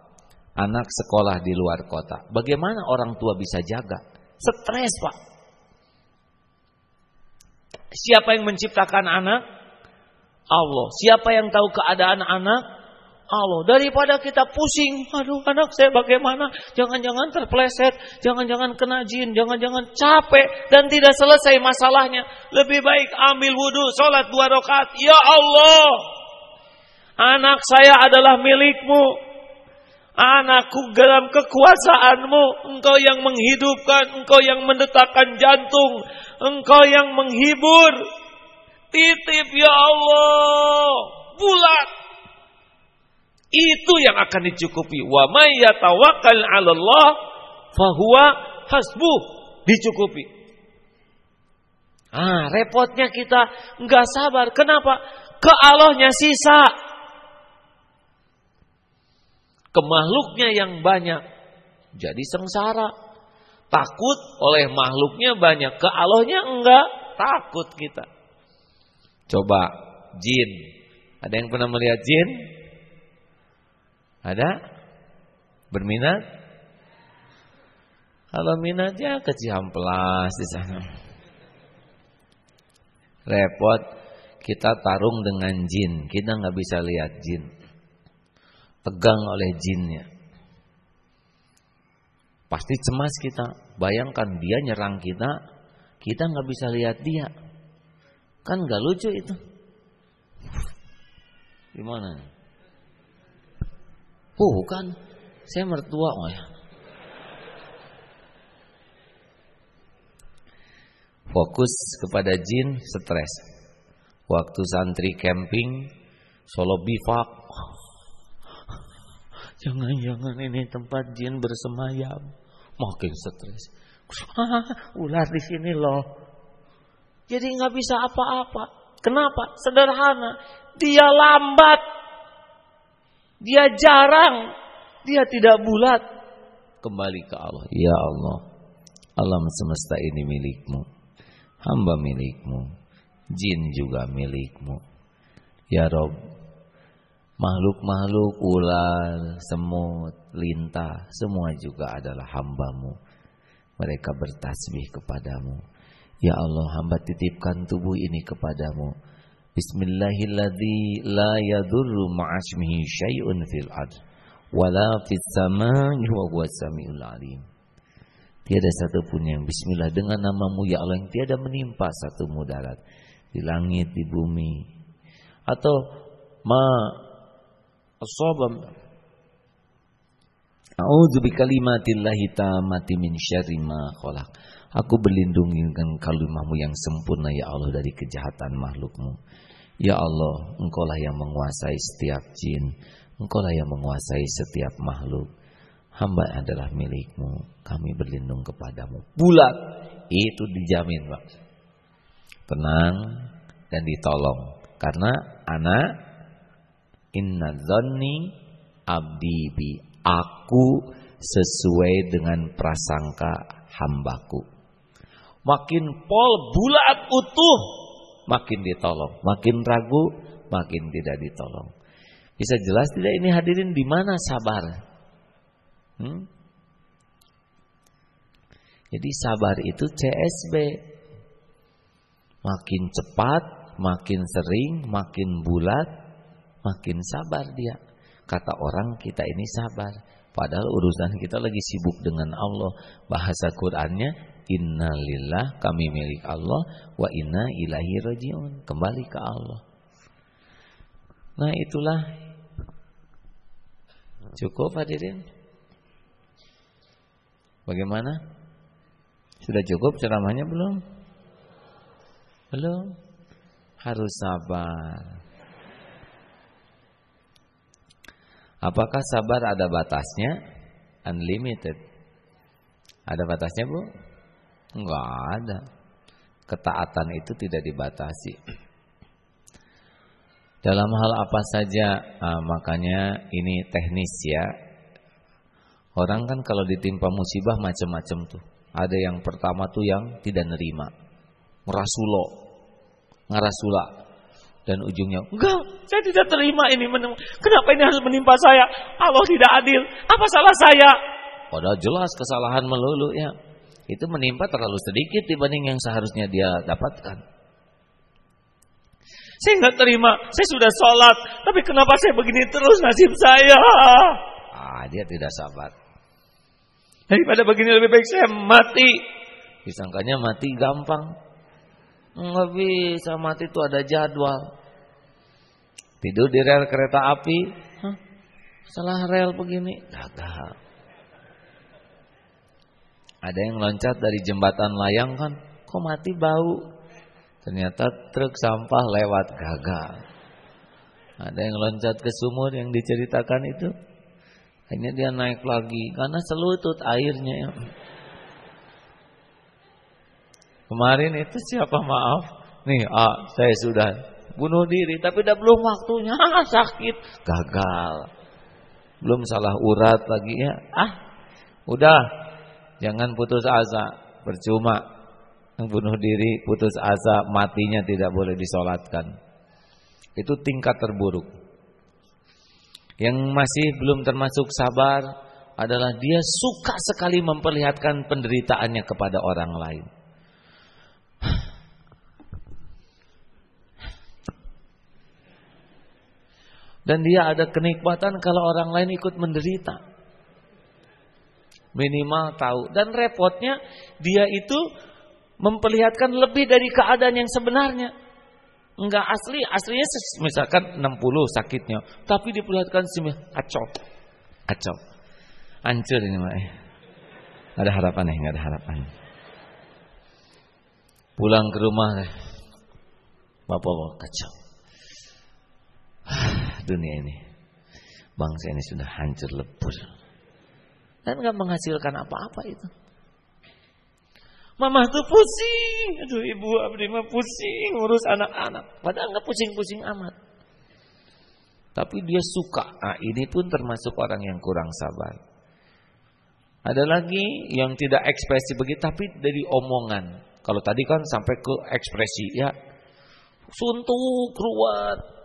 anak sekolah di luar kota, bagaimana orang tua bisa jaga? Stres, Pak. Siapa yang menciptakan anak? Allah. Siapa yang tahu keadaan anak? Allah. Daripada kita pusing, aduh anak saya bagaimana? Jangan-jangan terpleset, jangan-jangan kena jin, jangan-jangan capek dan tidak selesai masalahnya. Lebih baik ambil wudhu, sholat dua rakaat. Ya Allah, anak saya adalah milikmu. Anakku dalam kekuasaanmu, engkau yang menghidupkan, engkau yang mendetakkan jantung, engkau yang menghibur. Titip ya Allah, bulat itu yang akan dicukupi. Wa may yatawakkal 'ala Allah fahuwa hasbuh. Dicukupi. Ah, repotnya kita enggak sabar. Kenapa? Ke Allahnya sisa. Ke makhluknya yang banyak. Jadi sengsara. Takut oleh makhluknya banyak. Ke Allahnya enggak. Takut kita. Coba jin. Ada yang pernah melihat jin? Ada? Berminat? Kalau minat ya ke Cihamplas di sana. Repot kita tarung dengan jin, kita nggak bisa lihat jin. Tegang oleh jinnya. Pasti cemas kita. Bayangkan dia nyerang kita, kita nggak bisa lihat dia. Kan nggak lucu itu. Gimana? Bukan, saya mertua oh ya. Fokus kepada jin, stres. Waktu santri camping, solo bivak. Jangan-jangan ini tempat jin bersemayam. Makin stres. Ular di sini loh. Jadi nggak bisa apa-apa. Kenapa? Sederhana. Dia lambat Dia jarang, dia tidak bulat. Kembali ke Allah. Ya Allah, alam semesta ini milikmu. Hamba milikmu. Jin juga milikmu. Ya Rob, makhluk-makhluk ular, semut, lintah, semua juga adalah hambamu. Mereka bertasbih kepadamu. Ya Allah, hamba titipkan tubuh ini kepadamu. Bismillahilladzi la yadurru ma'asmihi syai'un fil ard wala fis samai wa huwas samiul alim. Tiada satu pun yang bismillah dengan namamu ya Allah yang tiada menimpa satu mudarat di langit di bumi atau ma asabam A'udzu bikalimatillahi tammati min syarri ma khalaq. Aku berlindung dengan kalimatmu yang sempurna ya Allah dari kejahatan makhlukmu. Ya Allah, engkaulah yang menguasai setiap jin. Engkaulah yang menguasai setiap makhluk. Hamba adalah milikmu. Kami berlindung kepadamu. Bulat. Itu dijamin Pak. Tenang dan ditolong. Karena anak inna zonni abdi bi. Aku sesuai dengan prasangka hambaku. Makin pol bulat utuh, makin ditolong. Makin ragu, makin tidak ditolong. Bisa jelas tidak ini hadirin di mana sabar? Hmm? Jadi sabar itu CSB. Makin cepat, makin sering, makin bulat, makin sabar dia. Kata orang kita ini sabar. Padahal urusan kita lagi sibuk dengan Allah. Bahasa Qur'annya innalillah kami milik Allah wa inna ilahi rajiun. Kembali ke Allah. Nah, itulah cukup hadirin. Bagaimana? Sudah cukup ceramahnya belum? Belum. Harus sabar. Apakah sabar ada batasnya? Unlimited. Ada batasnya, Bu? Enggak ada. Ketaatan itu tidak dibatasi. Dalam hal apa saja, nah, makanya ini teknis ya. Orang kan kalau ditimpa musibah macam-macam tuh. Ada yang pertama tuh yang tidak nerima. Ngerasulo. Ngerasula. Dan ujungnya, enggak, saya tidak terima ini. Kenapa ini harus menimpa saya? Allah tidak adil. Apa salah saya? Padahal jelas kesalahan melulu ya. Itu menimpa terlalu sedikit dibanding yang seharusnya dia dapatkan. Saya nggak terima, saya sudah sholat, tapi kenapa saya begini terus nasib saya? Ah, dia tidak sabar. Daripada begini lebih baik saya mati. Disangkanya mati gampang. Nggak bisa mati itu ada jadwal. Tidur di rel kereta api, Hah? salah rel begini, gagal. Ada yang loncat dari jembatan layang kan, kok mati bau. Ternyata truk sampah lewat gagal. Ada yang loncat ke sumur yang diceritakan itu. Akhirnya dia naik lagi karena selutut airnya. Ya. Kemarin itu siapa maaf? Nih, ah, saya sudah bunuh diri tapi udah belum waktunya, ah, sakit, gagal. Belum salah urat lagi ya. Ah, udah. Jangan putus asa, percuma. Bunuh diri putus asa, matinya tidak boleh disolatkan. Itu tingkat terburuk. Yang masih belum termasuk sabar adalah dia suka sekali memperlihatkan penderitaannya kepada orang lain. Dan dia ada kenikmatan kalau orang lain ikut menderita. Minimal tahu. Dan repotnya dia itu memperlihatkan lebih dari keadaan yang sebenarnya. Enggak asli, aslinya misalkan 60 sakitnya, tapi diperlihatkan sih kacau. Kacau. Hancur ini, Mak. Ada harapan nih, enggak ada harapan. Pulang ke rumah Bapak-bapak kacau. Dunia ini Bangsa ini sudah hancur lebur Dan gak menghasilkan apa-apa itu Mama tuh pusing Aduh ibu abdi mah pusing Ngurus anak-anak Padahal gak pusing-pusing amat Tapi dia suka. Nah, ini pun termasuk orang yang kurang sabar. Ada lagi yang tidak ekspresi begitu tapi dari omongan. Kalau tadi kan sampai ke ekspresi ya. Suntuk, ruwet.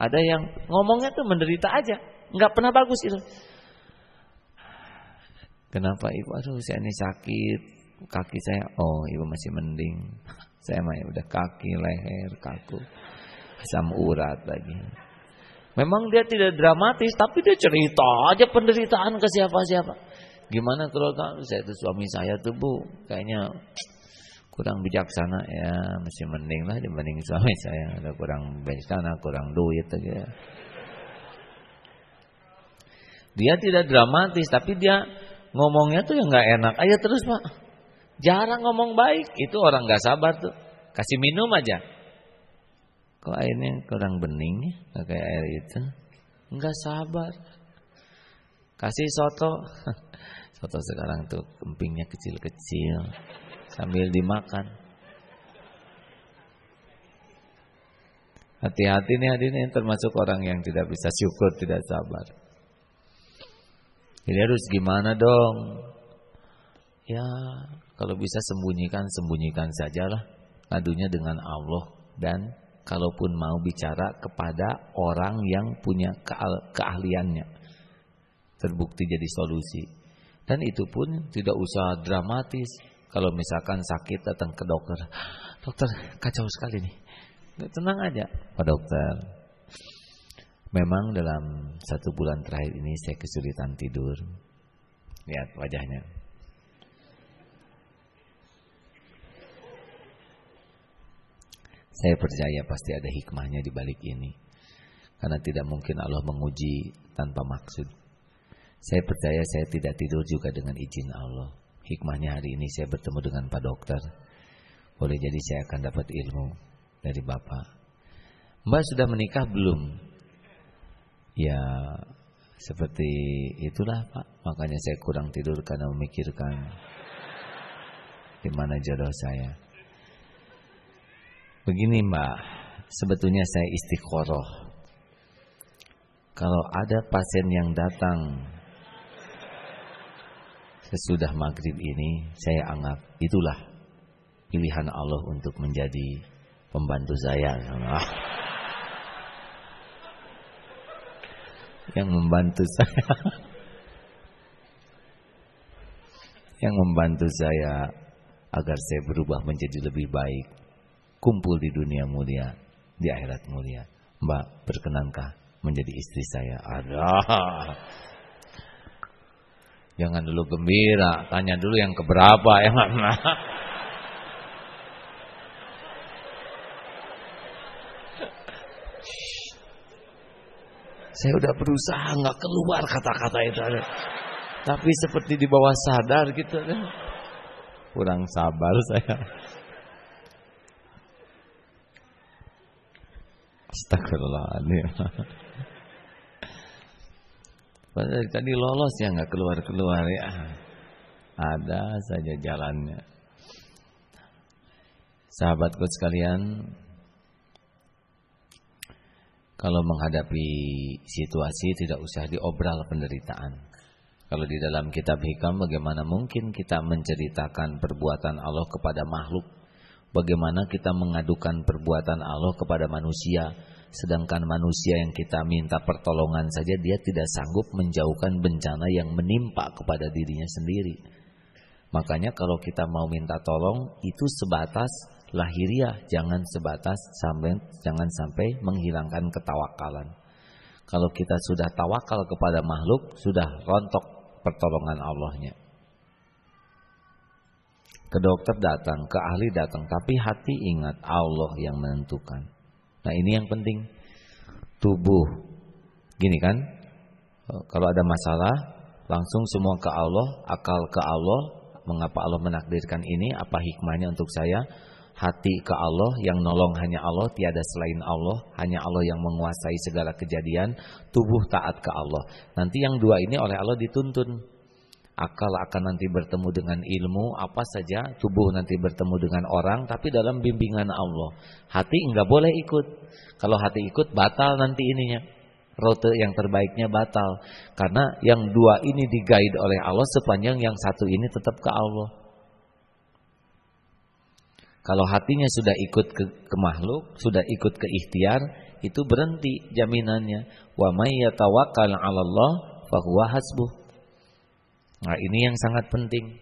Ada yang ngomongnya tuh menderita aja, nggak pernah bagus itu. Kenapa ibu? Aduh, saya ini sakit, kaki saya. Oh, ibu masih mending. Saya mah ya udah kaki, leher, kaku, asam urat lagi. Memang dia tidak dramatis, tapi dia cerita aja penderitaan ke siapa-siapa. Gimana kalau saya itu suami saya tuh bu, kayaknya kurang bijaksana ya, masih mending lah dibanding suami saya. Ada kurang bijaksana, kurang duit aja. Dia tidak dramatis, tapi dia ngomongnya tuh yang nggak enak aja terus pak. Jarang ngomong baik, itu orang nggak sabar tuh. Kasih minum aja, Kok airnya kurang bening ya? Kayak air itu. Enggak sabar. Kasih soto. Soto sekarang tuh kempingnya kecil-kecil. Sambil dimakan. Hati-hati nih hadirin termasuk orang yang tidak bisa syukur, tidak sabar. Jadi harus gimana dong? Ya, kalau bisa sembunyikan, sembunyikan sajalah. Adunya dengan Allah dan kalaupun mau bicara kepada orang yang punya keahliannya. Terbukti jadi solusi. Dan itu pun tidak usah dramatis. Kalau misalkan sakit datang ke dokter. Dokter, kacau sekali nih. Tenang aja, Pak Dokter. Memang dalam satu bulan terakhir ini saya kesulitan tidur. Lihat wajahnya. Saya percaya pasti ada hikmahnya di balik ini. Karena tidak mungkin Allah menguji tanpa maksud. Saya percaya saya tidak tidur juga dengan izin Allah. Hikmahnya hari ini saya bertemu dengan Pak Dokter. Boleh jadi saya akan dapat ilmu dari Bapak. Mbak sudah menikah belum? Ya seperti itulah Pak. Makanya saya kurang tidur karena memikirkan di mana jodoh saya. Begini mbak, sebetulnya saya istiqoroh. Kalau ada pasien yang datang sesudah maghrib ini, saya anggap itulah pilihan Allah untuk menjadi pembantu saya. Yang membantu saya, yang membantu saya agar saya berubah menjadi lebih baik kumpul di dunia mulia, di akhirat mulia. Mbak, berkenankah menjadi istri saya? Ada. Jangan dulu gembira, tanya dulu yang keberapa ya mana. Saya udah berusaha nggak keluar kata-kata itu, tapi seperti di bawah sadar gitu, kurang sabar saya. Astagfirullahaladzim. Padahal tadi lolos ya nggak keluar-keluar ya. Ada saja jalannya. Sahabatku sekalian, kalau menghadapi situasi tidak usah diobral penderitaan. Kalau di dalam kitab hikam bagaimana mungkin kita menceritakan perbuatan Allah kepada makhluk Bagaimana kita mengadukan perbuatan Allah kepada manusia Sedangkan manusia yang kita minta pertolongan saja Dia tidak sanggup menjauhkan bencana yang menimpa kepada dirinya sendiri. Makanya kalau kita mau minta tolong Itu sebatas lahiriah Jangan sebatas sampai, jangan sampai menghilangkan ketawakalan. Kalau kita sudah tawakal kepada makhluk Sudah rontok pertolongan Allahnya. Ke dokter datang, ke ahli datang, tapi hati ingat Allah yang menentukan. Nah ini yang penting. Tubuh, gini kan? Kalau ada masalah, langsung semua ke Allah, akal ke Allah. Mengapa Allah menakdirkan ini? Apa hikmahnya untuk saya? Hati ke Allah, yang nolong hanya Allah, tiada selain Allah, hanya Allah yang menguasai segala kejadian. Tubuh taat ke Allah. Nanti yang dua ini oleh Allah dituntun akal akan nanti bertemu dengan ilmu, apa saja tubuh nanti bertemu dengan orang, tapi dalam bimbingan Allah. Hati enggak boleh ikut. Kalau hati ikut batal nanti ininya. rute yang terbaiknya batal. Karena yang dua ini diguide oleh Allah sepanjang yang satu ini tetap ke Allah. Kalau hatinya sudah ikut ke, ke makhluk, sudah ikut ke ikhtiar, itu berhenti jaminannya. Wa may yatawakkal 'ala Allah hasbuh. Nah, ini yang sangat penting.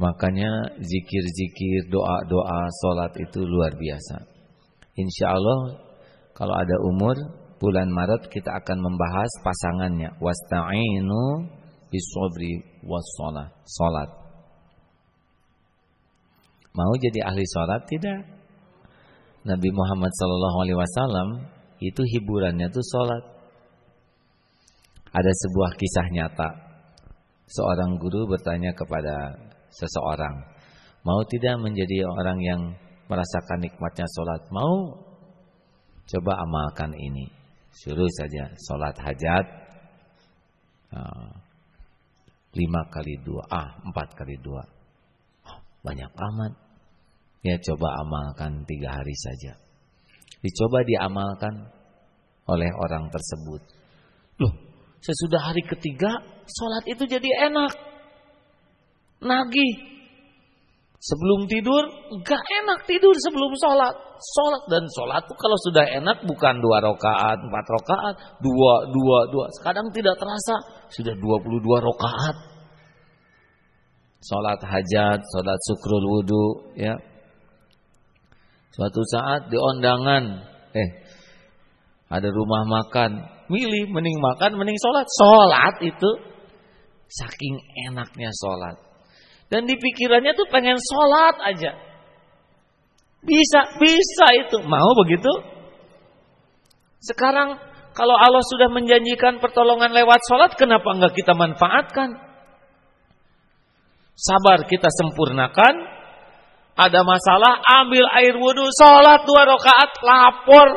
Makanya zikir-zikir, doa-doa, salat itu luar biasa. Insya Allah kalau ada umur bulan Maret kita akan membahas pasangannya. Wasta'inu bisobri wassalah. Salat. Mau jadi ahli salat tidak? Nabi Muhammad wasallam itu hiburannya tuh salat. Ada sebuah kisah nyata. Seorang guru bertanya kepada seseorang, "Mau tidak menjadi orang yang merasakan nikmatnya salat?" "Mau." Coba amalkan ini. Suruh saja sholat hajat ah, lima kali dua, ah empat kali dua. Oh, banyak amat. Ya coba amalkan tiga hari saja. Dicoba diamalkan oleh orang tersebut. Loh, sesudah hari ketiga sholat itu jadi enak. Nagih. Sebelum tidur, gak enak tidur sebelum sholat. Sholat dan sholat tuh kalau sudah enak bukan dua rakaat, empat rakaat, dua, dua, dua. Sekarang tidak terasa sudah dua puluh dua rakaat. Sholat hajat, sholat sukrul wudhu, ya. Suatu saat di undangan, eh, ada rumah makan, milih mending makan, mending sholat. Sholat itu saking enaknya sholat dan di pikirannya tuh pengen sholat aja. Bisa, bisa itu. Mau begitu? Sekarang kalau Allah sudah menjanjikan pertolongan lewat sholat, kenapa enggak kita manfaatkan? Sabar kita sempurnakan. Ada masalah, ambil air wudhu, sholat dua rakaat, lapor.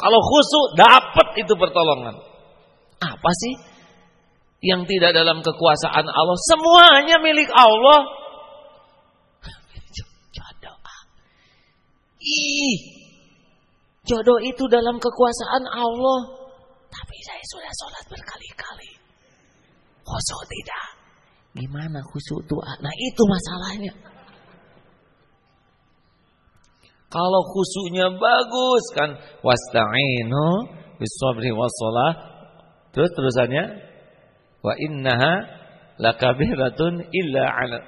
Kalau khusyuk, dapat itu pertolongan. Apa sih yang tidak dalam kekuasaan Allah. Semuanya milik Allah. Jodoh. Ih, jodoh itu dalam kekuasaan Allah. Tapi saya sudah sholat berkali-kali. Khusyuk tidak. Gimana khusyuk itu? Nah itu masalahnya. Kalau khusyuknya bagus kan wasta'inu bisabri wassalah. Terus terusannya Wa innaha lakabiratun illa ala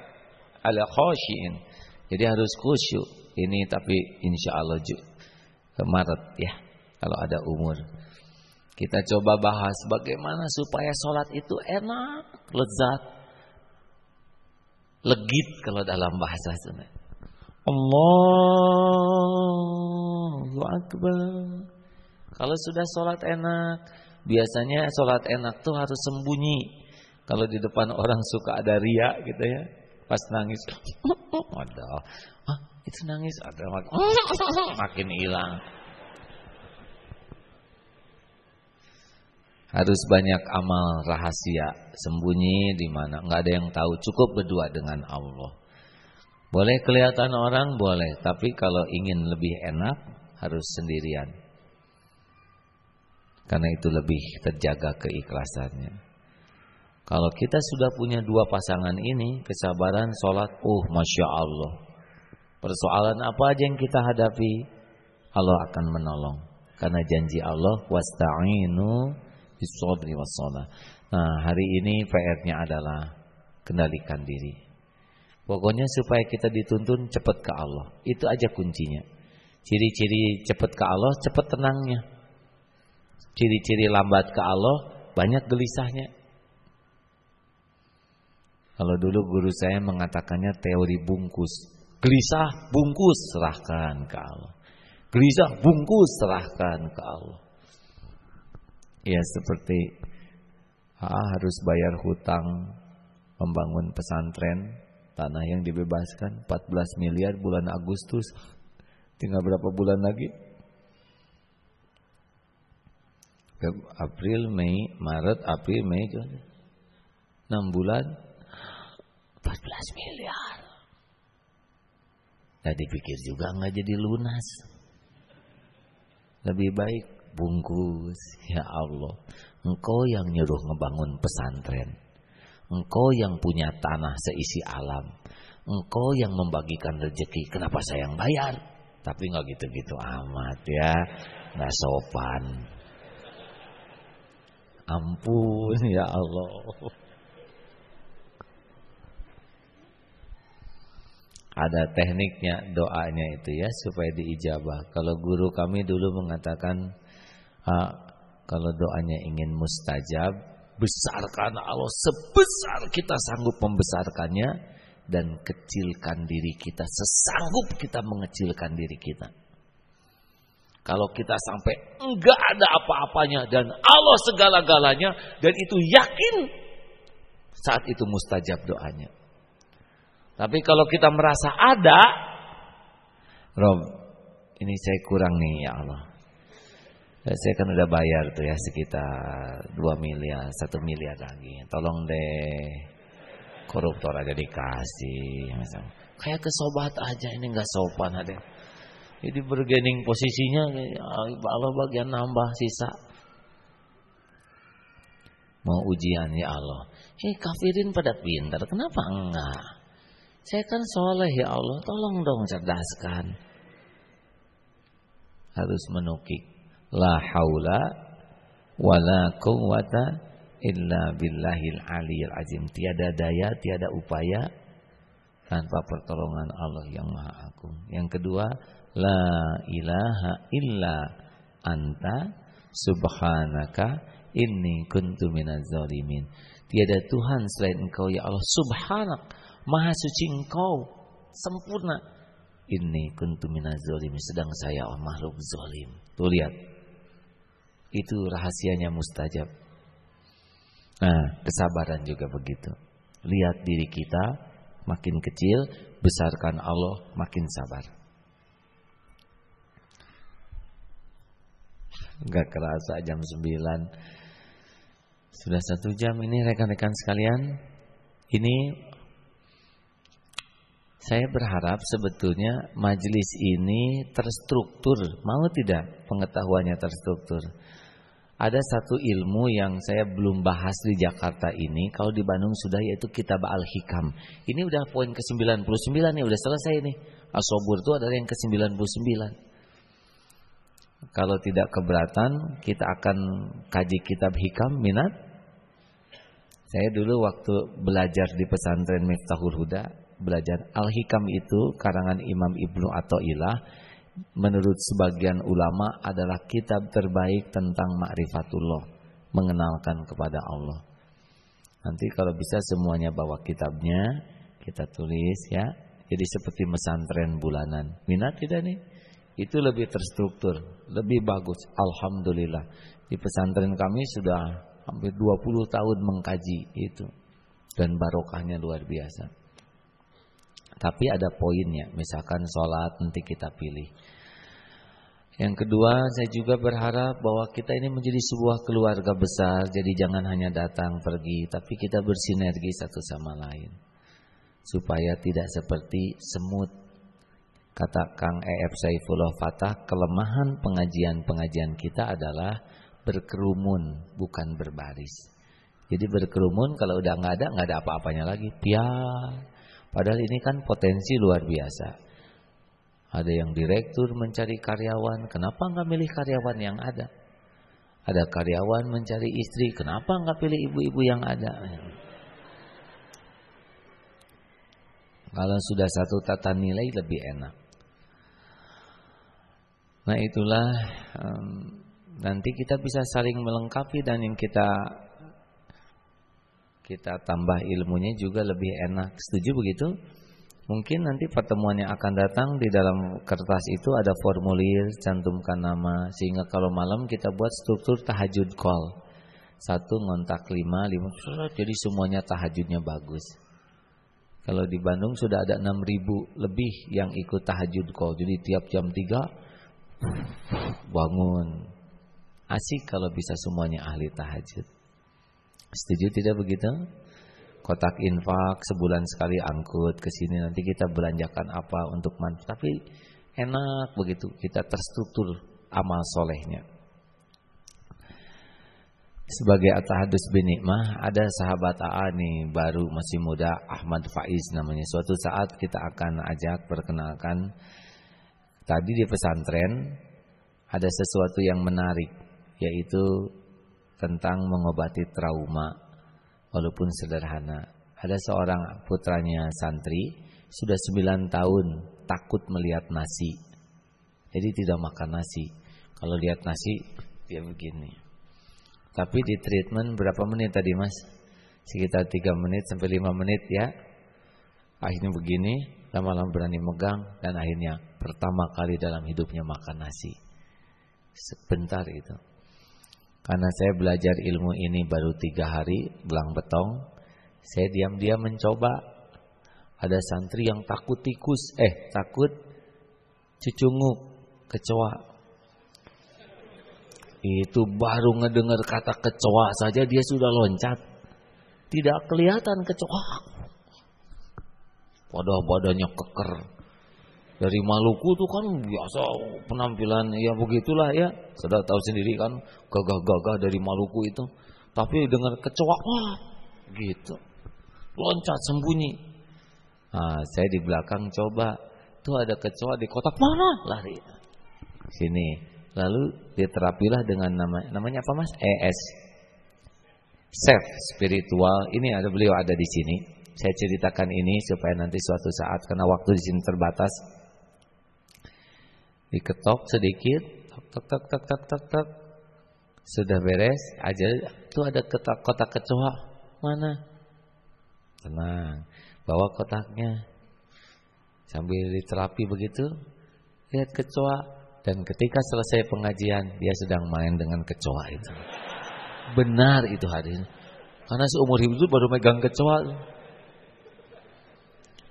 ala khashiin. Jadi harus khusyuk. Ini tapi insya Allah Maret ya kalau ada umur. Kita coba bahas bagaimana supaya sholat itu enak, lezat, legit kalau dalam bahasa Sunda. Allahu Akbar. Kalau sudah sholat enak, Biasanya sholat enak tuh harus sembunyi. Kalau di depan orang suka ada ria gitu ya. Pas nangis. Ada. Ah, itu nangis. Ada makin hilang. Harus banyak amal rahasia. Sembunyi di mana. nggak ada yang tahu. Cukup berdua dengan Allah. Boleh kelihatan orang? Boleh. Tapi kalau ingin lebih enak harus sendirian. Karena itu lebih terjaga keikhlasannya. Kalau kita sudah punya dua pasangan ini, kesabaran, sholat, uh, masya Allah. Persoalan apa aja yang kita hadapi, Allah akan menolong. Karena janji Allah, wasta'inu bisobri wassalah. Nah, hari ini PR-nya adalah kendalikan diri. Pokoknya supaya kita dituntun cepat ke Allah. Itu aja kuncinya. Ciri-ciri cepat ke Allah, cepat tenangnya. Ciri-ciri lambat ke Allah banyak gelisahnya. Kalau dulu guru saya mengatakannya teori bungkus. Gelisah, bungkus, serahkan ke Allah. Gelisah, bungkus, serahkan ke Allah. Ya seperti ah, harus bayar hutang membangun pesantren tanah yang dibebaskan 14 miliar bulan Agustus. Tinggal berapa bulan lagi? April, Mei, Maret, April, Mei, Juni. 6 bulan 14 miliar. Nah dipikir juga nggak jadi lunas. Lebih baik bungkus. Ya Allah, engkau yang nyuruh ngebangun pesantren. Engkau yang punya tanah seisi alam. Engkau yang membagikan rezeki. Kenapa saya yang bayar? Tapi nggak gitu-gitu amat ya, nggak sopan. Ampun ya Allah. Ada tekniknya doanya itu ya supaya diijabah. Kalau guru kami dulu mengatakan ah, kalau doanya ingin mustajab, besarkan Allah sebesar kita sanggup membesarkannya dan kecilkan diri kita sesanggup kita mengecilkan diri kita. Kalau kita sampai enggak ada apa-apanya dan Allah segala-galanya dan itu yakin saat itu mustajab doanya. Tapi kalau kita merasa ada, Rob, ini saya kurang nih ya Allah. Ya, saya kan udah bayar tuh ya sekitar 2 miliar, 1 miliar lagi. Tolong deh koruptor aja dikasih. Misalnya. Kayak kesobat aja ini nggak sopan ada. Jadi bergening posisinya Allah bagian nambah sisa. Mau ujian ya Allah. Hei kafirin pada pintar, kenapa enggak? Saya kan soleh ya Allah, tolong dong cerdaskan. Harus menukik. La haula wala quwata illa billahil aliyil azim. Tiada daya, tiada upaya tanpa pertolongan Allah yang Maha Agung. Yang kedua, la ilaha illa anta subhanaka inni kuntu minaz zalimin. Tiada Tuhan selain Engkau ya Allah subhanak Maha suci engkau sempurna. Ini kuntu zolim sedang saya oh makhluk zolim. Tuh lihat. Itu rahasianya mustajab. Nah, kesabaran juga begitu. Lihat diri kita makin kecil, besarkan Allah makin sabar. Enggak kerasa jam 9 Sudah satu jam ini rekan-rekan sekalian Ini saya berharap sebetulnya majelis ini terstruktur, mau tidak pengetahuannya terstruktur. Ada satu ilmu yang saya belum bahas di Jakarta ini, kalau di Bandung sudah yaitu Kitab Al-Hikam. Ini udah poin ke-99 nih, udah selesai nih. Asobur itu adalah yang ke-99. Kalau tidak keberatan, kita akan kaji kitab Hikam minat. Saya dulu waktu belajar di pesantren Miftahul Huda, belajar Al-Hikam itu karangan Imam Ibnu Athaillah menurut sebagian ulama adalah kitab terbaik tentang ma'rifatullah, mengenalkan kepada Allah. Nanti kalau bisa semuanya bawa kitabnya, kita tulis ya. Jadi seperti mesantren bulanan. Minat tidak nih? Itu lebih terstruktur, lebih bagus. Alhamdulillah. Di pesantren kami sudah hampir 20 tahun mengkaji itu. Dan barokahnya luar biasa. Tapi ada poinnya, misalkan sholat nanti kita pilih. Yang kedua, saya juga berharap bahwa kita ini menjadi sebuah keluarga besar. Jadi jangan hanya datang pergi, tapi kita bersinergi satu sama lain. Supaya tidak seperti semut. Kata Kang E.F. Saifullah Fatah, kelemahan pengajian-pengajian kita adalah berkerumun, bukan berbaris. Jadi berkerumun kalau udah nggak ada, nggak ada apa-apanya lagi. Piar, Padahal ini kan potensi luar biasa. Ada yang direktur mencari karyawan, kenapa nggak milih karyawan yang ada? Ada karyawan mencari istri, kenapa nggak pilih ibu-ibu yang ada? Kalau sudah satu tata nilai lebih enak. Nah itulah nanti kita bisa saling melengkapi dan yang kita kita tambah ilmunya juga lebih enak. Setuju begitu? Mungkin nanti pertemuan yang akan datang di dalam kertas itu ada formulir, cantumkan nama sehingga kalau malam kita buat struktur tahajud call. Satu ngontak lima, lima jadi semuanya tahajudnya bagus. Kalau di Bandung sudah ada enam ribu lebih yang ikut tahajud call. Jadi tiap jam tiga bangun. Asik kalau bisa semuanya ahli tahajud. Setuju tidak begitu? Kotak infak sebulan sekali angkut ke sini nanti kita belanjakan apa untuk manfaat. Tapi enak begitu kita terstruktur amal solehnya. sebagai atahadus binikmah ada sahabat AA nih baru masih muda Ahmad Faiz namanya. Suatu saat kita akan ajak perkenalkan tadi di pesantren ada sesuatu yang menarik yaitu tentang mengobati trauma walaupun sederhana. Ada seorang putranya santri sudah 9 tahun takut melihat nasi. Jadi tidak makan nasi. Kalau lihat nasi dia begini. Tapi di treatment berapa menit tadi mas? Sekitar 3 menit sampai 5 menit ya. Akhirnya begini, lama-lama berani megang dan akhirnya pertama kali dalam hidupnya makan nasi. Sebentar itu. Karena saya belajar ilmu ini baru tiga hari, belang betong. Saya diam-diam mencoba. Ada santri yang takut tikus, eh takut cucunguk, kecoa. Itu baru ngedengar kata kecoa saja dia sudah loncat. Tidak kelihatan kecoa. Wadah-wadahnya keker. Dari Maluku tuh kan biasa penampilan ya begitulah ya. Sudah tahu sendiri kan gagah-gagah dari Maluku itu. Tapi dengar kecoa wah gitu. Loncat sembunyi. Nah, saya di belakang coba. Tuh ada kecoa di kotak mana? Lari. Sini. Lalu diterapilah dengan nama namanya apa Mas? ES. Chef spiritual. Ini ada beliau ada di sini. Saya ceritakan ini supaya nanti suatu saat karena waktu di sini terbatas. Diketok sedikit, tok tok tok tok tok tok. Sudah beres, aja itu ada kotak kotak kecoa. Mana? Tenang. Bawa kotaknya. Sambil diterapi begitu, lihat kecoa dan ketika selesai pengajian Dia sedang main dengan kecoa itu Benar itu hadirin Karena seumur hidup baru megang kecoa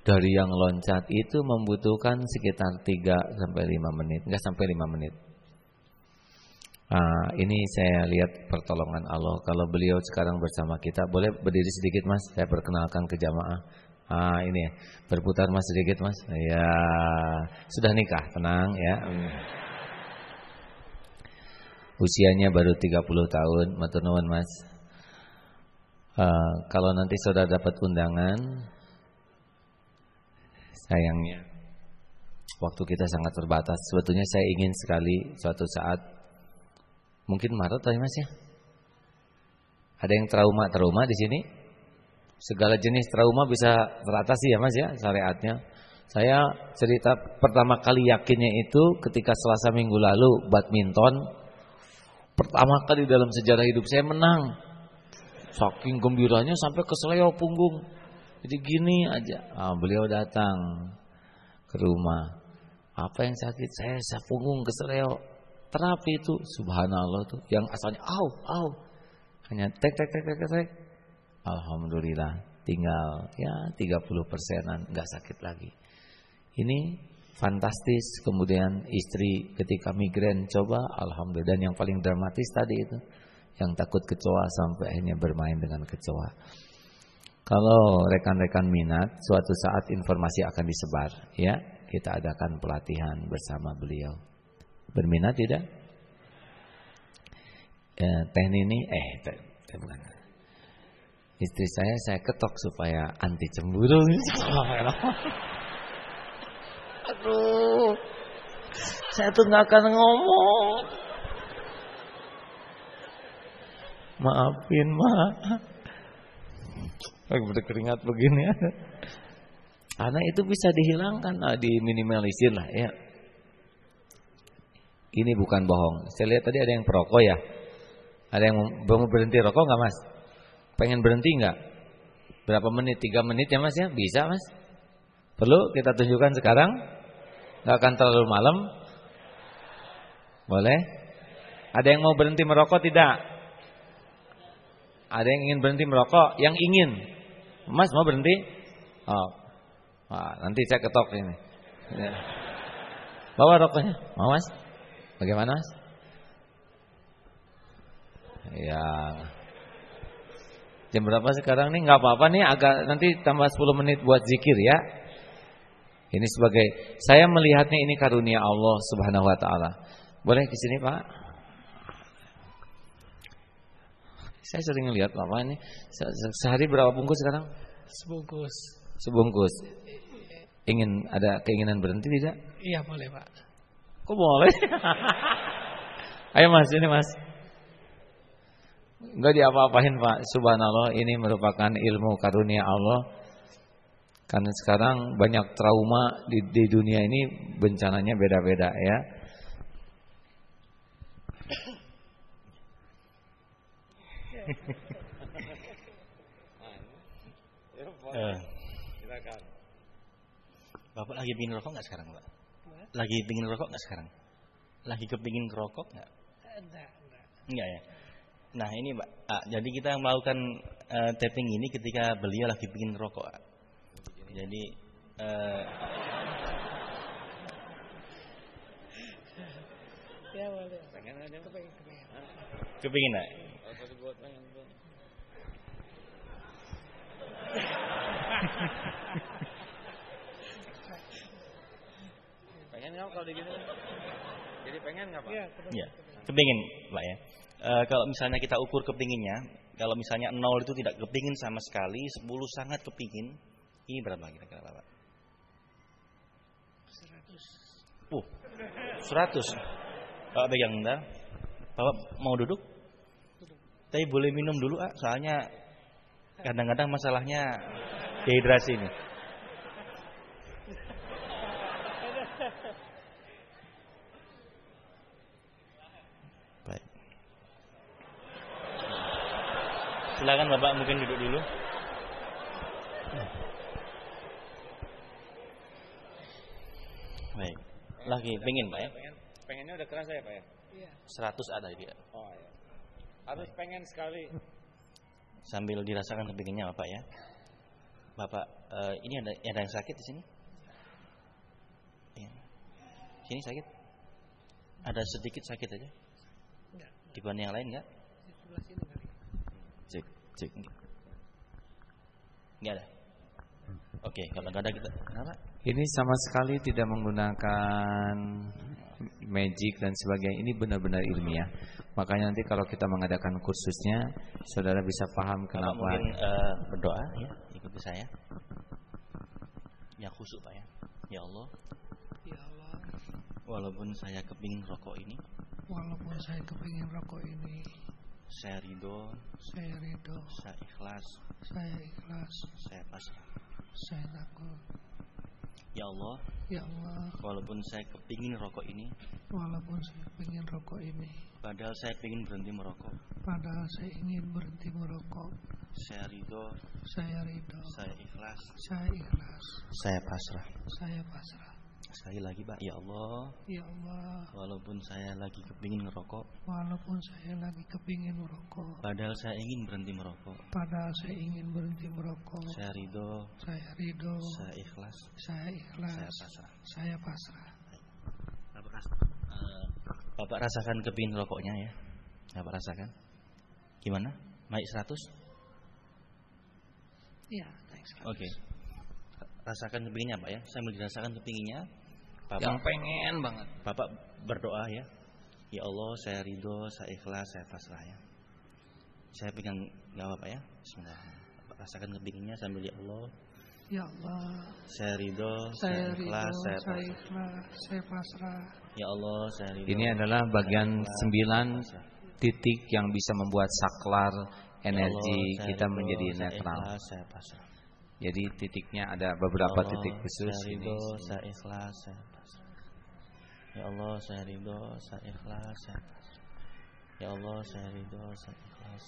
Dari yang loncat itu membutuhkan sekitar 3 sampai 5 menit Enggak sampai 5 menit Nah, ini saya lihat pertolongan Allah. Kalau beliau sekarang bersama kita, boleh berdiri sedikit mas? Saya perkenalkan ke jamaah. Ah ini berputar mas sedikit mas. Ya sudah nikah, tenang ya. Usianya baru 30 tahun, matur nuwun Mas. Uh, kalau nanti saudara dapat undangan, sayangnya waktu kita sangat terbatas. Sebetulnya saya ingin sekali suatu saat, mungkin Maret ya Mas ya. Ada yang trauma-trauma di sini? Segala jenis trauma bisa teratasi ya Mas ya syariatnya. Saya cerita pertama kali yakinnya itu ketika Selasa minggu lalu badminton Pertama kali dalam sejarah hidup saya menang. Saking gembiranya sampai ke seleo punggung. Jadi gini aja. Ah, beliau datang ke rumah. Apa yang sakit? Saya saya punggung ke seleo. Terapi itu subhanallah tuh yang asalnya au au hanya tek tek tek tek tek. Alhamdulillah tinggal ya 30 persenan nggak sakit lagi. Ini fantastis. Kemudian istri ketika migrain coba, alhamdulillah. Dan yang paling dramatis tadi itu, yang takut kecoa sampai akhirnya bermain dengan kecoa. Kalau rekan-rekan minat, suatu saat informasi akan disebar, ya kita adakan pelatihan bersama beliau. Berminat tidak? Eh, teh ini, eh, teh, teh bukan. Istri saya saya ketok supaya anti cemburu. Aduh, saya tuh nggak akan ngomong. Maafin, ma. Lagi berkeringat begini. Karena itu bisa dihilangkan, nah, diminimalisir lah ya. Ini bukan bohong. Saya lihat tadi ada yang perokok ya. Ada yang mau berhenti rokok nggak mas? Pengen berhenti nggak? Berapa menit? Tiga menit ya mas ya? Bisa mas? Perlu kita tunjukkan sekarang? Gak akan terlalu malam? Boleh? Ada yang mau berhenti merokok tidak? Ada yang ingin berhenti merokok? Yang ingin? Mas mau berhenti? Oh. Wah, nanti saya ketok ini. Ya. Bawa rokoknya. Mau mas? Bagaimana mas? Ya. Jam berapa sekarang nih? Gak apa-apa nih, agak nanti tambah 10 menit buat zikir ya. Ini sebagai saya melihatnya ini karunia Allah Subhanahu wa taala. Boleh ke sini, Pak? Saya sering lihat Bapak ini sehari berapa bungkus sekarang? Sebungkus. Sebungkus. Ingin ada keinginan berhenti tidak? Iya boleh Pak. Kok boleh? Ayo Mas, ini Mas. Enggak diapa-apain Pak. Subhanallah, ini merupakan ilmu karunia Allah. Karena sekarang banyak trauma di, di dunia ini bencananya beda-beda ya. Eh. Bapak lagi pingin rokok nggak sekarang, Pak? Lagi pingin rokok nggak sekarang? Lagi kepingin rokok nggak? Enggak, enggak. Enggak ya. Nah ini, Pak. Ah, jadi kita melakukan uh, tapping ini ketika beliau lagi pingin rokok. Jadi uh, Ya boleh. Pengen ada kepengin. kepingin nggak? Pengen nggak kalau digini? Jadi pengen nggak Pak? Iya, Ya, kepingin, Pak ya. Eh, kalau misalnya kita ukur kepinginnya, kalau misalnya 0 itu tidak kepingin sama sekali, 10 sangat kepingin, ini berapa kira-kira Pak? 100. Uh, 100. Bapak pegang bentar. Bapak mau duduk? Tapi boleh minum dulu, ah, soalnya kadang-kadang masalahnya dehidrasi ini. Baik. Silakan Bapak mungkin duduk dulu. Baik. Lagi pengen Pak ya? Pengen, pengennya udah kerasa ya Pak ya? 100 ada dia. Oh iya. Harus pengen sekali. Sambil dirasakan kepinginnya Bapak ya. Bapak, eh, ini ada ada yang sakit di sini? Iya. Sini sakit? Ada sedikit sakit aja? Enggak. Dibanding yang lain enggak? Di sebelah sini kali. Cek, cek. Enggak ada. Oke, kalau enggak ada kita. Kenapa? Ini sama sekali tidak menggunakan magic dan sebagainya. Ini benar-benar ilmiah. Makanya nanti kalau kita mengadakan kursusnya, saudara bisa paham Bapak kenapa. mungkin eh, berdoa ya, ikuti saya. Ya khusyuk Pak ya. Ya Allah, Ya Allah, walaupun saya kepingin rokok ini, walaupun saya kepingin rokok ini, saya ridho, saya ridho, saya ikhlas, saya ikhlas, saya pasrah. saya takut. Ya Allah, Ya Allah, walaupun saya kepingin rokok ini, walaupun saya kepingin rokok ini, padahal saya ingin berhenti merokok. padahal saya ingin berhenti merokok, Saya ridho, saya ridho, saya ikhlas, saya ikhlas, saya pasrah. saya pasrah. Sekali lagi Pak, ya Allah, Ya Allah, walaupun saya lagi kepingin ngerokok, walaupun saya lagi kepingin merokok, padahal saya ingin berhenti merokok. padahal saya ingin berhenti merokok, Saya ridho, saya ridho, saya ikhlas, saya saya ikhlas, pasrah. saya pasrah. Bapak, eh, Bapak rasakan kepingin rokoknya ya? Bapak rasakan? Gimana? Naik 100? Iya, naik sekali. Oke. Rasakan kepinginnya Pak ya? Sambil dirasakan kepinginnya, Bapak, Yang pengen banget. Bapak berdoa ya. Ya Allah, saya ridho, saya ikhlas, saya pasrah ya. Saya pegang nggak apa-apa ya. Bismillah. Bapak rasakan kepinginnya sambil ya Allah, Ya Allah, saya ridho, saya saya ikhlas, saya saya pasrah. ikhlas, saya pasrah. Ya Allah, saya ridho. Ini adalah bagian saya ikhlas, sembilan saya titik yang bisa membuat saklar Ya energi Allah, saya kita ridho, menjadi saya netral. ikhlas, saya pasrah. Jadi titiknya ada Ya beberapa Allah, titik khusus saya ini. ridho, saya ikhlas, saya. Ya Allah, saya ridho, saya ikhlas, saya. Ya Allah, saya ridho, saya ikhlas.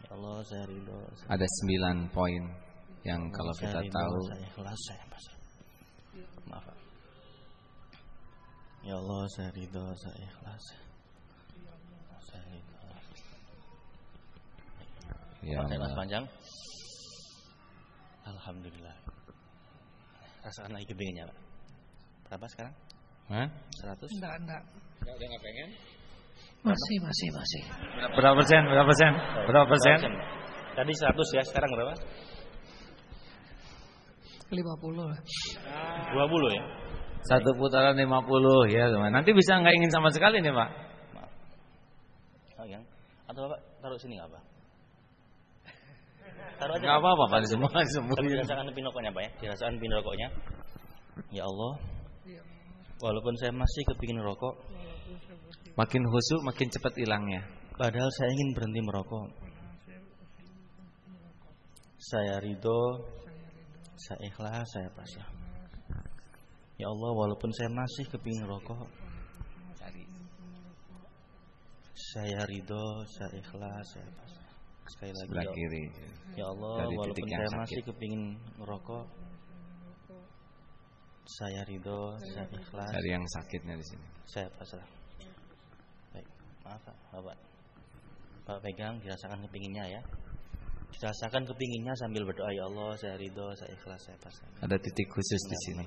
Ya Allah, saya ridho, saya Ada sembilan poin yang Ya Allah, kalau saya kita ridho, tahu saya ikhlas, saya. Maaf. Ya Allah, saya ridho, saya ikhlas. Saya ridho. ya Allah. panjang. Alhamdulillah. Rasakan lagi kepinginnya, Pak. Berapa sekarang? Hah? 100? Enggak, enggak. Udah nggak pengen? Masih, masih, masih. Berapa persen? Berapa persen? Berapa persen? Tadi 100 ya, sekarang berapa? 50 lah. 20 ya? Satu putaran 50 ya teman. Nanti bisa nggak ingin sama sekali nih Pak? Maaf. Oh, yang. Atau Bapak taruh sini nggak apa? Taruh aja. Enggak apa-apa Pak semua semua. Tapi dirasakan pin rokoknya Pak ya. Dirasakan pin rokoknya. Ya Allah. Walaupun saya masih kepingin rokok, Makin khusyuk makin cepat hilangnya. padahal saya ingin berhenti merokok. Saya ridho, saya ikhlas, saya pasrah. Ya Allah, walaupun saya masih kepingin rokok, saya ridho, saya ikhlas, saya pasrah. Sekali lagi, Sebelah ya, kiri. ya Allah, Dari walaupun titik yang saya sakit. masih kepingin merokok, saya ridho, saya ikhlas, Dari yang sakitnya di sini. saya pasrah. Baik, maaf Pak, Bapak. Bapak pegang, dirasakan kepinginnya ya. Dirasakan kepinginnya sambil berdoa, ya Allah, saya ridho, saya ikhlas, saya pasrah. Ada titik khusus di sini.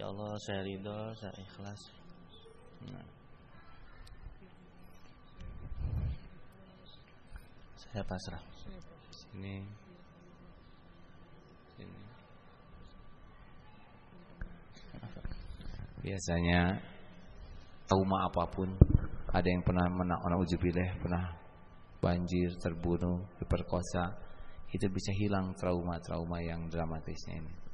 Ya Allah, saya ridho, saya ikhlas. Nah. Saya pasrah. Sini. Sini. Biasanya trauma apa pun ada yang pernah menak ujubileh pernah banjir, terbunuh, diperkosa, itu bisa hilang trauma-trauma yang dramatisnya ini.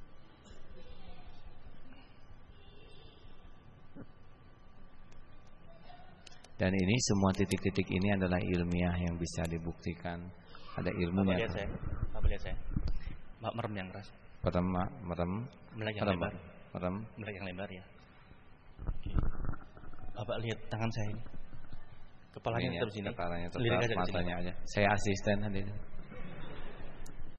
Dan ini semua titik-titik ini adalah ilmiah yang bisa dibuktikan. Ada ilmunya. lihat saya. Bapak lihat saya. Bapak merem yang keras. Merem, merem, Melek yang merem, lebar. merem. Melek yang lebar ya. Bapak lihat tangan saya ini. Kepalanya Ini ya, terus ini. kepalanya sini, matanya aja. Saya asisten hadirin.